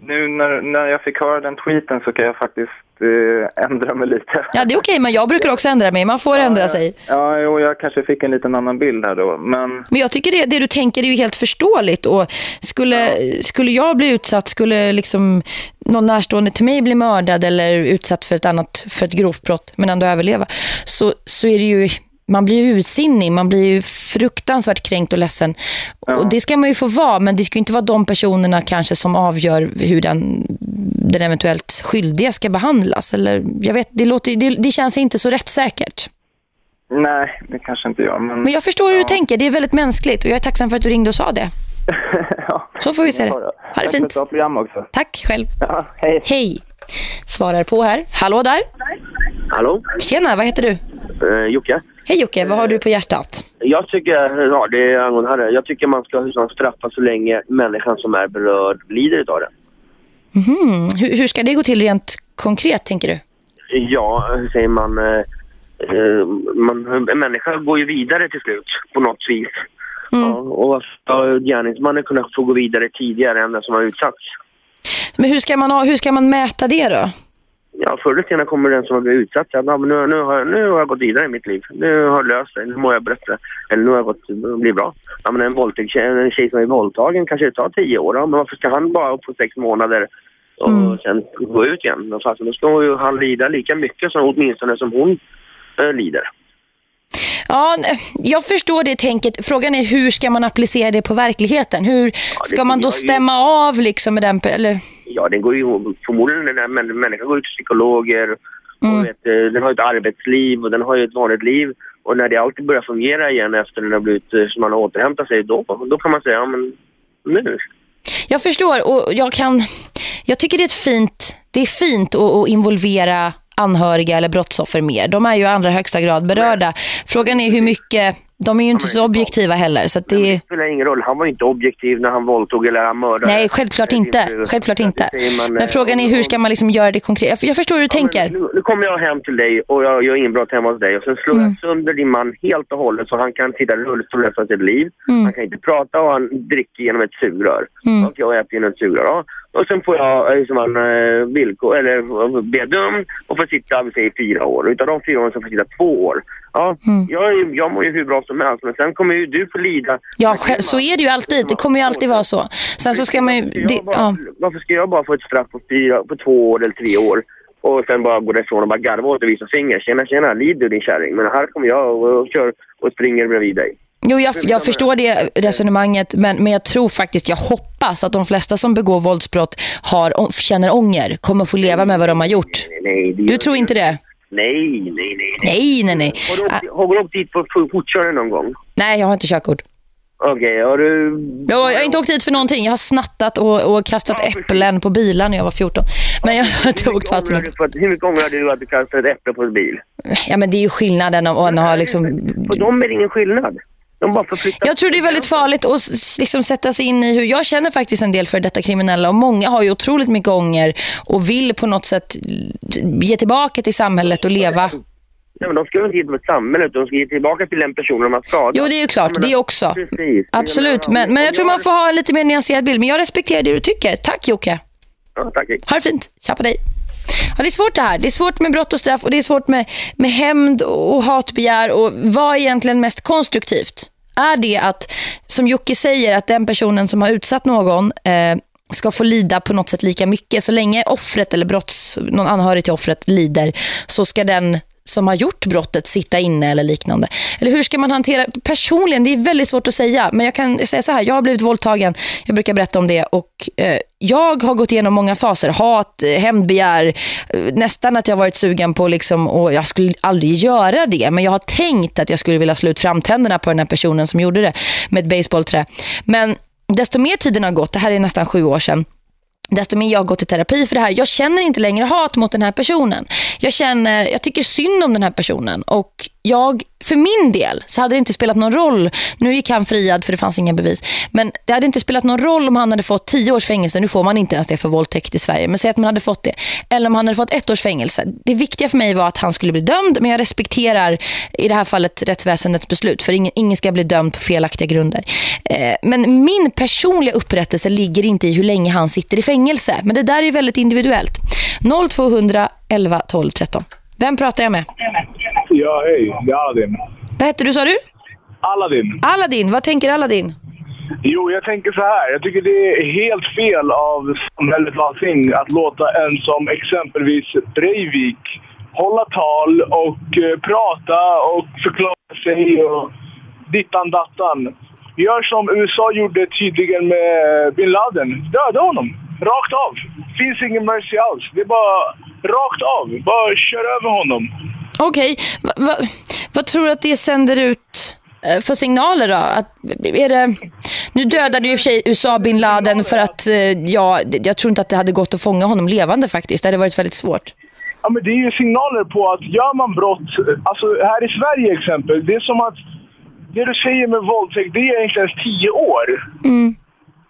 nu när, när jag fick höra den tweeten så kan jag faktiskt eh, ändra mig lite. Ja, det är okej, men jag brukar också ändra mig. Man får ändra sig. Ja, jo, jag kanske fick en liten annan bild här då, men Men jag tycker det, det du tänker är ju helt förståeligt och skulle, skulle jag bli utsatt, skulle liksom någon närstående till mig bli mördad eller utsatt för ett annat för ett grovt brott men ändå överleva så, så är det ju man blir ju ursinnig, man blir ju fruktansvärt kränkt och ledsen. Och det ska man ju få vara, men det ska ju inte vara de personerna kanske som avgör hur den, den eventuellt skyldiga ska behandlas. Eller, jag vet, det, låter, det, det känns inte så rättssäkert. nej, det kanske inte jag. Men, Men jag förstår hur du tänker, det är väldigt mänskligt och jag är tacksam för att du ringde och sa det. (laughs) Så får vi se det. Ha det Tack fint. program också. Tack själv. hej. Hej. Svarar på här. Hallå där. Hallå? Tjena, vad heter du? Eh, Jocke? Hej Jocke, vad har du på hjärtat? Jag tycker, ja det är angående här, jag tycker man ska straffa så länge människan som är berörd lider utav det. Mhm. Hur, hur ska det gå till rent konkret, tänker du? Ja, hur säger man, eh, eh, man, en människa går ju vidare till slut på något vis. Ja, och ska gärningsmannen kunna få gå vidare tidigare än den som har utsatts? Men hur ska man, hur ska man mäta det då? Ja, förr eller senare kommer den som har blivit utsatt säga ja, men nu, nu, har nu har jag gått vidare i mitt liv. Nu har jag löst det. Nu mår jag bättre. Eller nu har jag gått blivit bra. Ja, men en, våldtäkt, en tjej som är våldtagen kanske det tar tio år. Ja, men varför ska han bara få sex månader och sen gå ut igen? Fast då ska ju han lida lika mycket som åtminstone som hon eh, lider. Ja, jag förstår det tänket. Frågan är hur ska man applicera det på verkligheten? Hur ska man då stämma av liksom med den... Eller? Ja, den går ju förmodligen män- människan går ju till psykologer och vet, eh, den har ett arbetsliv och den har ju ett vanligt liv. Och när det alltid börjar fungera igen efter den har blivit, eh, som man har återhämtat sig, då, då kan man säga, ja men nu. Jag förstår och jag kan... Jag tycker det är ett fint... Det är fint att, att involvera anhöriga eller brottsoffer mer. De är ju i allra högsta grad berörda. Frågan är hur mycket... De är ju inte så objektiva heller. Så det, Det spelar ingen roll, han var ju inte objektiv när han våldtog eller han mördade. nej, självklart inte. Självklart inte. man, Men eh, frågan är hur ska man liksom göra det konkret? Jag- förstår hur du tänker. Nu, nu kommer jag hem till dig och jag gör inbrott hemma hos dig och sen slår Mm. jag sönder din man helt och hållet så han kan sitta i rullstol resten av sitt liv. Mm. Han kan inte prata och han dricker genom ett sugrör. Mm. Och jag äter genom ett sugrör. Ja. Och sen får jag eh, som en eh, villkor, eller eh, bli dömd och får sitta, vi säger fyra år. Utav de fyra åren så får jag sitta två år. Ja, Mm. jag, jag mår ju hur bra som helst men sen kommer ju du få lida. Ja, själv- så är det ju alltid. Det kommer ju alltid vara så. Sen så ska man ju... Det, ja. Varför ska jag bara få ett straff på, fyra, på två år eller tre år och sen bara gå därifrån och bara garva åt och visa finger? Tjena, tjena, lider du din kärring? Men här kommer jag och, och kör och springer bredvid dig. Jo, jag, jag förstår det resonemanget, men, men jag tror faktiskt, jag hoppas att de flesta som begår våldsbrott har, känner ånger, kommer få leva med vad de har gjort. Nej, Du tror inte det? Nej, nej, nej. Nej, nej, nej. Har du åkt, har du åkt dit på f- fortkörning någon gång? Nej, jag har inte körkort. Okej, har du... Jag, har inte åkt hit för någonting. Jag har snattat och, och kastat äpplen på bilar när jag var 14. Men jag har inte åkt fast. För- Hur mycket ångrar du att du kastade ett äpple på en bil? Ja, men det är ju skillnaden om man har liksom... För dem är det ingen skillnad. De bara förflyttar... Jag tror det är väldigt farligt att liksom sätta sig in i hur... Jag känner faktiskt en del för detta kriminella och många har ju otroligt mycket ånger och vill på något sätt ge tillbaka till samhället och leva Nej, men de ska inte ge till ett samhälle utan de ska ge tillbaka till den personen de har skadat. Jo, det är ju klart. Det också. Precis. Absolut. Men, men jag tror man får ha en lite mer nyanserad bild. Men jag respekterar det du tycker. Tack Jocke. Ja, tack. Ha det fint. Tja på dig. Ja, det är svårt det här. Det är svårt med brott och straff och det är svårt med, med hämnd och hatbegär och vad är egentligen mest konstruktivt? Är det att, som Jocke säger, att den personen som har utsatt någon eh, ska få lida på något sätt lika mycket. Så länge offret eller brotts, någon anhörig till offret lider så ska den som har gjort brottet sitta inne eller liknande. Eller hur ska man hantera personligen? Det är väldigt svårt att säga. Men jag kan säga så här, jag har blivit våldtagen. Jag brukar berätta om det och eh, jag har gått igenom många faser. Hat, eh, hämndbegär, eh, nästan att jag varit sugen på liksom, och jag skulle aldrig göra det. Men jag har tänkt att jag skulle vilja slå ut framtänderna på den här personen som gjorde det med ett baseballträ. Men desto mer tiden har gått, det här är nästan sju år sedan, desto mer jag har gått i terapi för det här. Jag känner inte längre hat mot den här personen. Jag känner, jag tycker synd om den här personen och jag, för min del så hade det inte spelat någon roll. Nu gick han friad för det fanns inga bevis. Men det hade inte spelat någon roll om han hade fått tio års fängelse. Nu får man inte ens det för våldtäkt i Sverige. Men säg att man hade fått det. Eller om han hade fått ett års fängelse. Det viktiga för mig var att han skulle bli dömd. Men jag respekterar i det här fallet rättsväsendets beslut. För ingen, ingen ska bli dömd på felaktiga grunder. Eh, men min personliga upprättelse ligger inte i hur länge han sitter i fängelse. Men det där är väldigt individuellt. 0200 11 12 13. Vem pratar jag med? Ja, hej. Det är Aladdin. Vad heter du, sa du? Aladdin. Aladdin. Vad tänker Aladdin? Jo, jag tänker så här. Jag tycker det är helt fel av samhället allting att låta en som exempelvis Breivik hålla tal och eh, prata och förklara sig och dittan dattan. Gör som USA gjorde tydligen med bin Laden. Döda honom. Rakt av. Finns ingen mercy alls. Det är bara rakt av. Bara kör över honom. Okej, va, va, vad tror du att det sänder ut eh, för signaler då? Att, är det, nu dödade ju för sig USA bin Laden för att eh, ja, jag tror inte att det hade gått att fånga honom levande faktiskt. Det hade varit väldigt svårt. Ja, men det är ju signaler på att gör man brott, alltså här i Sverige exempel, det är som att det du säger med våldtäkt, det är egentligen tio år. Mm.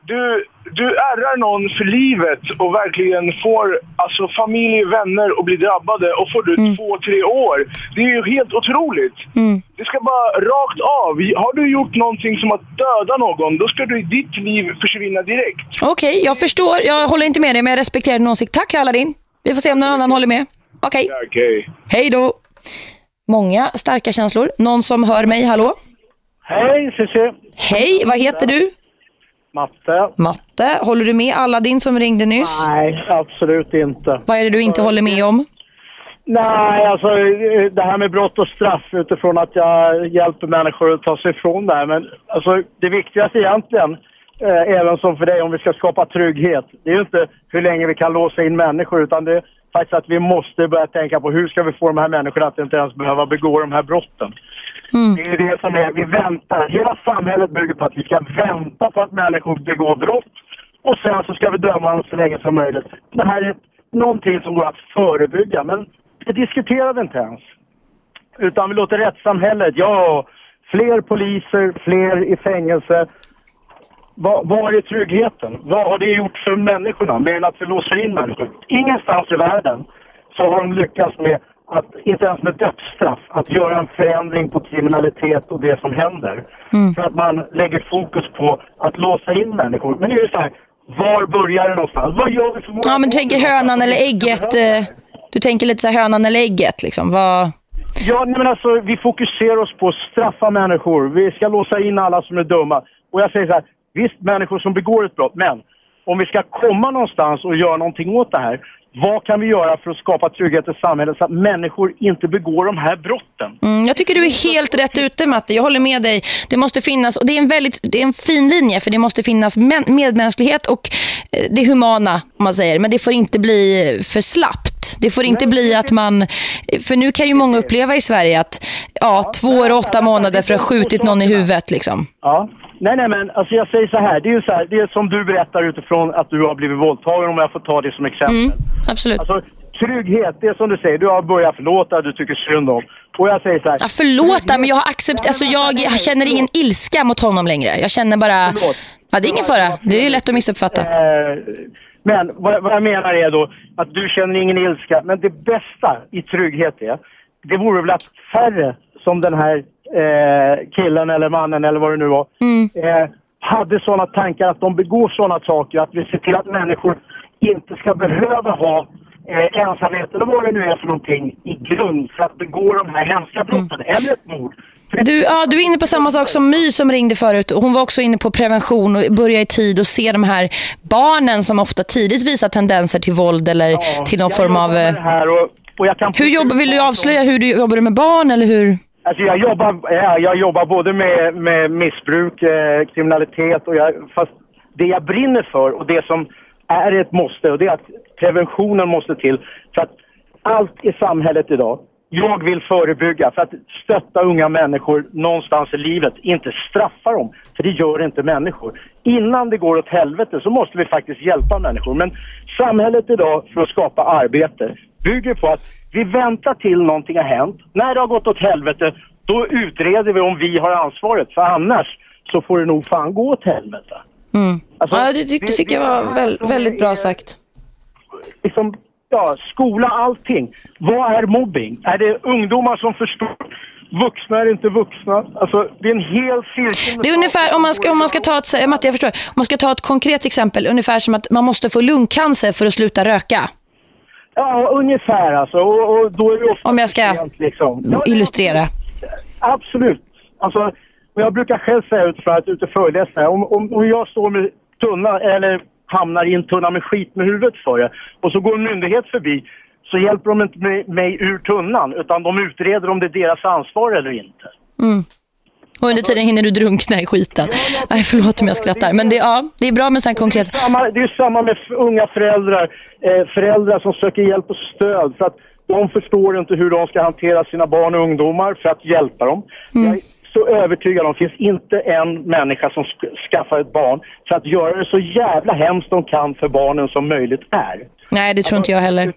Du, du ärrar någon för livet och verkligen får alltså, familj, vänner och blir drabbade och får du två, tre år. Det är ju helt otroligt. Mm. Det ska bara rakt av. Har du gjort någonting som att döda någon, då ska du i ditt liv försvinna direkt. Okej, jag förstår. Jag håller inte med dig men jag respekterar din åsikt. Tack Aladdin. Vi får se om någon annan håller med. Okej. Okej. Hej då. Många starka känslor. Någon som hör mig, hallå? Hej Cissi. Hej, vad heter du? Matte. Matte. Håller du med Aladdin som ringde nyss? Nej, absolut inte. Vad är det du inte håller med om? Nej, alltså eh, det här med brott och straff utifrån att jag hjälper människor att ta sig ifrån det här. Men alltså, det viktigaste egentligen, eh, även som för dig, om vi ska skapa trygghet, det är ju inte hur länge vi kan låsa in människor utan det är faktiskt att vi måste börja tänka på hur ska vi få de här människorna att inte ens behöva begå de här brotten. Mm. Det är det som är, vi väntar. Hela samhället bygger på att vi ska vänta på att människor begår brott och sen så ska vi döma dem så länge som möjligt. Det här är någonting som går att förebygga, men det diskuterar vi inte ens. Utan vi låter rättssamhället, ja, fler poliser, fler i fängelse. Var, var är tryggheten? Vad har det gjort för människorna mer än att vi låser in människor? Ingenstans i världen så har de lyckats med att, inte ens med dödsstraff, att göra en förändring på kriminalitet och det som händer. För att man lägger fokus på att låsa in människor. Men det är ju så här, var börjar det någonstans? Vad gör vi för våra Ja, men du tänker hönan eller ägget. eh, Du tänker lite så här hönan eller ägget liksom. Vad... Ja, nej men alltså vi fokuserar oss på att straffa människor. Vi ska låsa in alla som är dumma. Och jag säger så här, visst människor som begår ett brott, men om vi ska komma någonstans och göra någonting åt det här, vad kan vi göra för att skapa trygghet i samhället så att människor inte begår de här brotten? Mm, jag tycker du är helt rätt ute Matte. Jag håller med dig. Det måste finnas, och det är en väldigt det är en fin linje för det måste finnas medmänsklighet och eh, det humana om man säger. Men det får inte bli för slappt. Det får inte bli att man, för nu kan ju många uppleva i Sverige att ja, två år och åtta månader för att ha skjutit någon i huvudet liksom. Ja. Nej, nej, men alltså jag säger så här. Det är ju så här, det är som du berättar utifrån att du har blivit våldtagen om jag får ta det som exempel. Mm, absolut. Alltså, trygghet, det är som du säger, du har börjat förlåta, du tycker synd om. Och jag säger så här. Ja, förlåta, men jag har accept, alltså jag, jag känner ingen ilska mot honom längre. Jag känner bara, ja det är ingen fara. Det är ju lätt att missuppfatta. Eh, men vad, vad jag menar är då att du känner ingen ilska. Men det bästa i trygghet är det vore väl att färre som den här eh, killen eller mannen eller vad det nu var eh, hade sådana tankar att de begår sådana saker. Att vi ser till att människor inte ska behöva ha eh, ensamhet eller vad det nu är för någonting i grund för att begå de här hemska brotten eller ett mord. Du, ja, du är inne på samma sak som My som ringde förut. Hon var också inne på prevention och börja i tid och se de här barnen som ofta tidigt visar tendenser till våld eller till någon form av... eh, och, och kan Hur jobbar, vill du avslöja hur du jobbar med barn eller hur? Alltså jag jobbar, ja, jag jobbar både med, med missbruk, eh, kriminalitet och jag, fast det jag brinner för och det som är ett måste och det är att preventionen måste till. För att allt i samhället idag, jag vill förebygga för att stötta unga människor någonstans i livet, inte straffa dem, för det gör inte människor. Innan det går åt helvete så måste vi faktiskt hjälpa människor. Men samhället idag för att skapa arbete bygger på att vi väntar till någonting har hänt. När det har gått åt helvete, då utreder vi om vi har ansvaret. För annars så får det nog fan gå åt helvete. Mm. Alltså, ja, det, det tycker jag var väl, väldigt bra sagt. Liksom, ja, skola, allting. Vad är mobbing? Är det ungdomar som förstår? Vuxna är inte vuxna. Alltså, det är en hel cirkel. Det är ungefär, om man ska, om man ska ta ett, Matte, jag förstår, om man ska ta ett konkret exempel, ungefär som att man måste få lungcancer för att sluta röka. Ja, ungefär alltså. Och, och då är det ofta Om jag ska sent, liksom. illustrera. Absolut. Alltså, jag brukar själv säga utifrån att ute föreläsningar, om, om, om jag står med tunna eller hamnar i en tunna med skit med huvudet för det och så går en myndighet förbi så hjälper de inte mig, mig ur tunnan utan de utreder om det är deras ansvar eller inte. Mm. Och under tiden hinner du drunkna i skiten. Nej, förlåt om jag skrattar. Men det, ja, det är bra med sån konkret... Samma, det är samma med unga föräldrar, eh, föräldrar som söker hjälp och stöd för att de förstår inte hur de ska hantera sina barn och ungdomar för att hjälpa dem. Är så övertygad om, det finns inte en människa som sk- skaffar ett barn för att göra det så jävla hemskt de kan för barnen som möjligt är. Nej, det tror inte jag heller.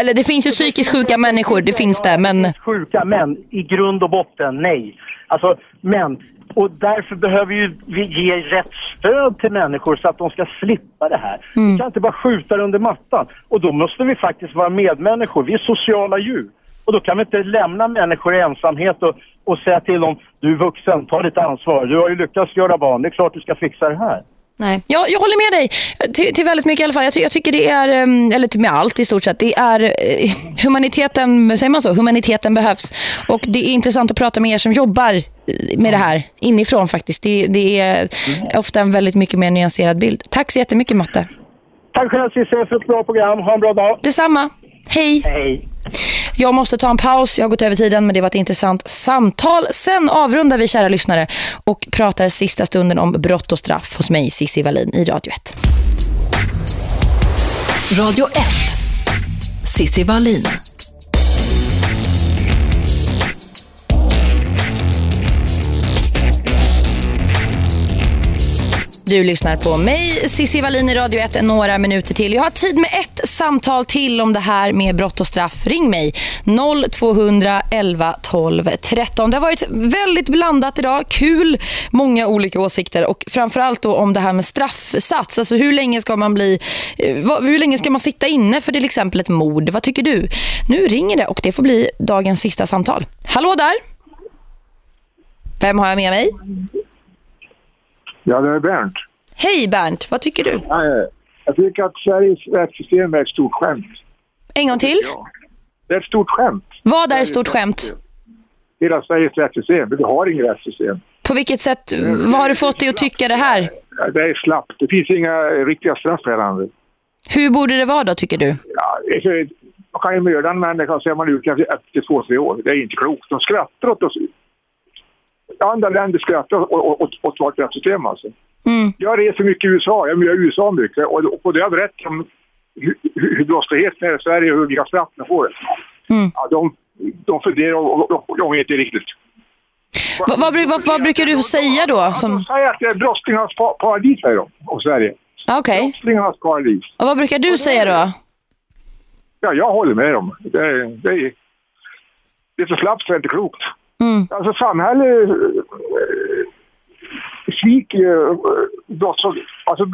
Eller det finns ju psykiskt sjuka människor, det finns det, men... Sjuka män, i grund och botten, nej. Alltså, men, och därför behöver ju vi ge rätt stöd till människor så att de ska slippa det här. Vi kan inte bara skjuta det under mattan. Och då måste vi faktiskt vara medmänniskor. Vi är sociala djur. Och då kan vi inte lämna människor i ensamhet och, och säga till dem, du är vuxen, ta ditt ansvar. Du har ju lyckats göra barn, det är klart du ska fixa det här. Nej. Jag, jag håller med dig till, till väldigt mycket i alla fall. Jag, ty, jag tycker det är, em, eller med allt i stort sett, det är eh, humaniteten, säger man så? Humaniteten behövs. Och det är intressant att prata med er som jobbar med det här inifrån faktiskt. Det, det är ofta en väldigt mycket mer nyanserad bild. Tack så jättemycket Matte. Tack själv Cissi för ett bra program. Ha en bra dag. Detsamma. Hej. Hej. Jag måste ta en paus. Jag har gått över tiden men det var ett intressant samtal. Sen avrundar vi kära lyssnare och pratar sista stunden om brott och straff hos mig Sissi Wallin i Radio 1. Radio 1. Sissi Wallin. Du lyssnar på mig, Cissi Wallin i Radio 1, några minuter till. Jag har tid med ett samtal till om det här med brott och straff. Ring mig 0200 11 12 13. Det har varit väldigt blandat idag. Kul, många olika åsikter och framförallt då om det här med straffsats. Alltså hur länge ska man bli eh, hur länge ska man sitta inne för till exempel ett mord? Vad tycker du? Nu ringer det och det får bli dagens sista samtal. Hallå där. Vem har jag med mig? Ja, det är Bernt. Hej Bernt, vad tycker du? Nej, Jag tycker att Sveriges rättssystem är ett stort skämt. En gång till. Det är ett stort skämt. Vad är ett stort skämt? Hela Sveriges rättssystem. Vi har inget rättssystem. På vilket sätt, vad har du fått dig att tycka det här? Det är slappt. Det finns inga riktiga straff här landet. Hur borde det vara då tycker du? Ja, man kan ju mörda en människa och så är man ut efter efter två, tre år. Det är inte klokt. De skrattar åt oss. Andra länder skrattar åt, åt, åt, åt vårt rättssystem alltså. Mm. Jag reser mycket i USA. Jag i USA mycket. Och, och det har berättat om hur, hur brottsligheten är i Sverige och hur vilka straff man får. Mm. Ja, de, de funderar och, de vet inte riktigt. Vad, vad, vad, vad brukar du säga då? Som... De säger att det är brottslingarnas pa- paradis, säger de, om Sverige. Okej. Brottslingarnas paradis. Och vad brukar du säga då? Ja, jag håller med dem. Det det det är så slappt så det är inte klokt. Mm. Alltså samhället eh, sviker ju eh, brottsoffer. Alltså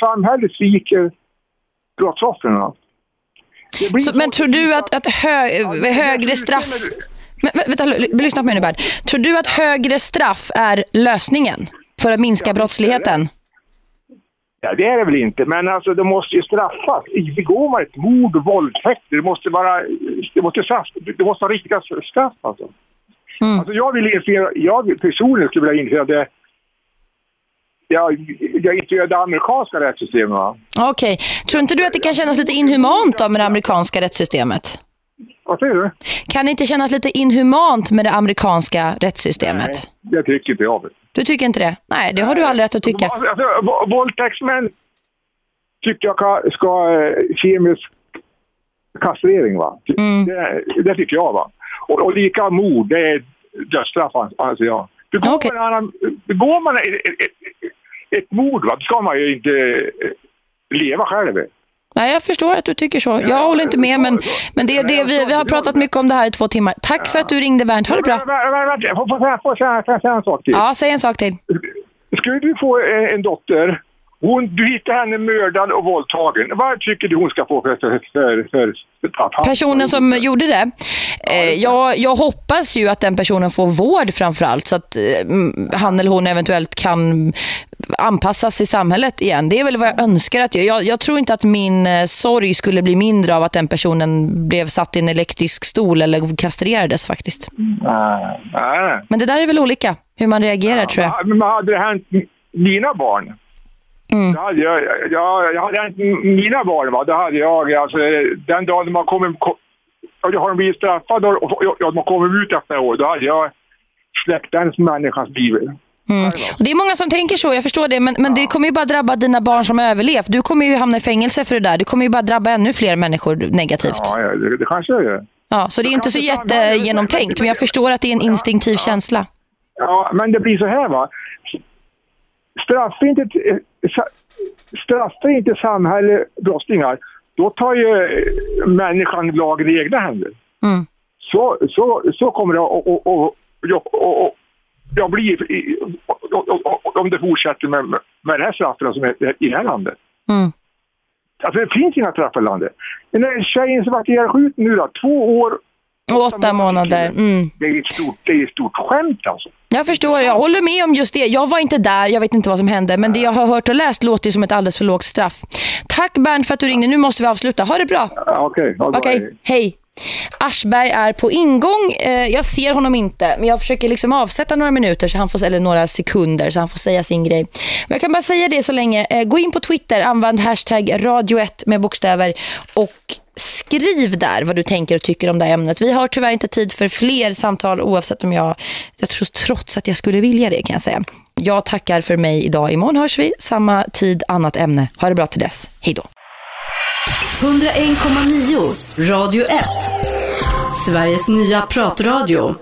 samhället sviker brottsoffren. men tror du att, att hö, högre straff... Men, vä- vänta, lyssna på mig nu Bert. Tror du att högre straff är lösningen för att minska brottsligheten? Ja, det är det väl inte, men alltså det måste ju straffas. Begår man ett mord och våldtäkt, det måste vara, det måste straff, det måste vara riktiga straff alltså. Alltså jag vill införa, jag personligen skulle vilja införa det, jag, jag inför det amerikanska rättssystemet. Okej. Tror inte du att det kan kännas lite inhumant då med det amerikanska rättssystemet? Vad säger du? Kan det inte kännas lite inhumant med det amerikanska rättssystemet? Det tycker inte jag. Du tycker inte det? Nej, det har du all rätt att tycka. Alltså, vå- våldtäktsmän tycker jag ka- ska ha kemisk kastrering va. Det, det tycker jag va. Och, och lika mord, det är dödsstraff ans- anser jag. Begår man, en annan, begår man ett, ett, ett, mord va, då ska man ju inte eh, leva själv. Nej, jag förstår att du tycker så. Jag håller inte med, men, men det, det, vi, vi har pratat mycket om det här i två timmar. Tack för att du ringde, Bernt. Ha det bra. Får- jag- säga- en sak till? Ja, säg en sak till. Skulle du få en, en dotter, hon, du hittar henne mördad och våldtagen. Vad tycker du hon ska få för, för, för, för, för? Personen som gjorde det, eh, jag, jag hoppas ju att den personen får vård framförallt så att eh, mm, han eller hon eventuellt kan anpassas i samhället igen. Det är väl vad jag önskar att jag, jag, tror inte att min eh, sorg skulle bli mindre av att den personen blev satt i en elektrisk stol eller kastrerades faktiskt. Nej. Nej. Men det där är väl olika, hur man reagerar tror jag. Men hade det hänt mina barn, Mm. hade jag, jag, jag hade mina barn, va, då hade jag, alltså, den dagen man kommer, ko- och då har de blivit straffade och, och, och har kommit ut efter år, då hade jag släckt den människans liv. Mm. Och det är många som tänker så, jag förstår det. Men, men det kommer ju bara drabba dina barn som har överlevt. Du kommer ju hamna i fängelse för det där. Det kommer ju bara drabba ännu fler människor negativt. Ja, ja, det, det kanske är det. Ja, så det är inte så jättegenomtänkt. Men jag förstår att det är en instinktiv känsla. Ja, men det blir så här va. Straffar inte, sa- straffar inte samhället brottslingar, då tar ju eh, människan lagen i egna händer. Mm. Så, så, så kommer det att och, och, och, och, och, och, jag blir i- och, och, och, om det fortsätter med, med det här straffen som är i det här landet. Mm. Alltså det finns inga straff i landet. Den tjejen som vart ihjälskjuten nu då, två år, Åtta månader. Mm. det är ett stort, det är ett stort skämt alltså. Jag förstår, jag håller med om just det. Jag var inte där, jag vet inte vad som hände. Men det jag har hört och läst låter ju som ett alldeles för lågt straff. Tack Bernt för att du ringde. Nu måste vi avsluta. Ha det bra. Okej, bra. Okej, hej. Aschberg är på ingång. Eh, jag ser honom inte, men jag försöker liksom avsätta några minuter så han får, eller några sekunder så han får säga sin grej. Men jag kan bara säga det så länge. Eh, gå in på Twitter, använd hashtag radio1 med bokstäver och skriv där vad du tänker och tycker om det här ämnet. Vi har tyvärr inte tid för fler samtal oavsett om jag, jag tror trots att jag skulle vilja det kan jag säga. Jag tackar för mig idag. Imorgon hörs vi. Samma tid, annat ämne. Ha det bra till dess. Hej då. 101,9 Radio 1. Sveriges nya pratradio.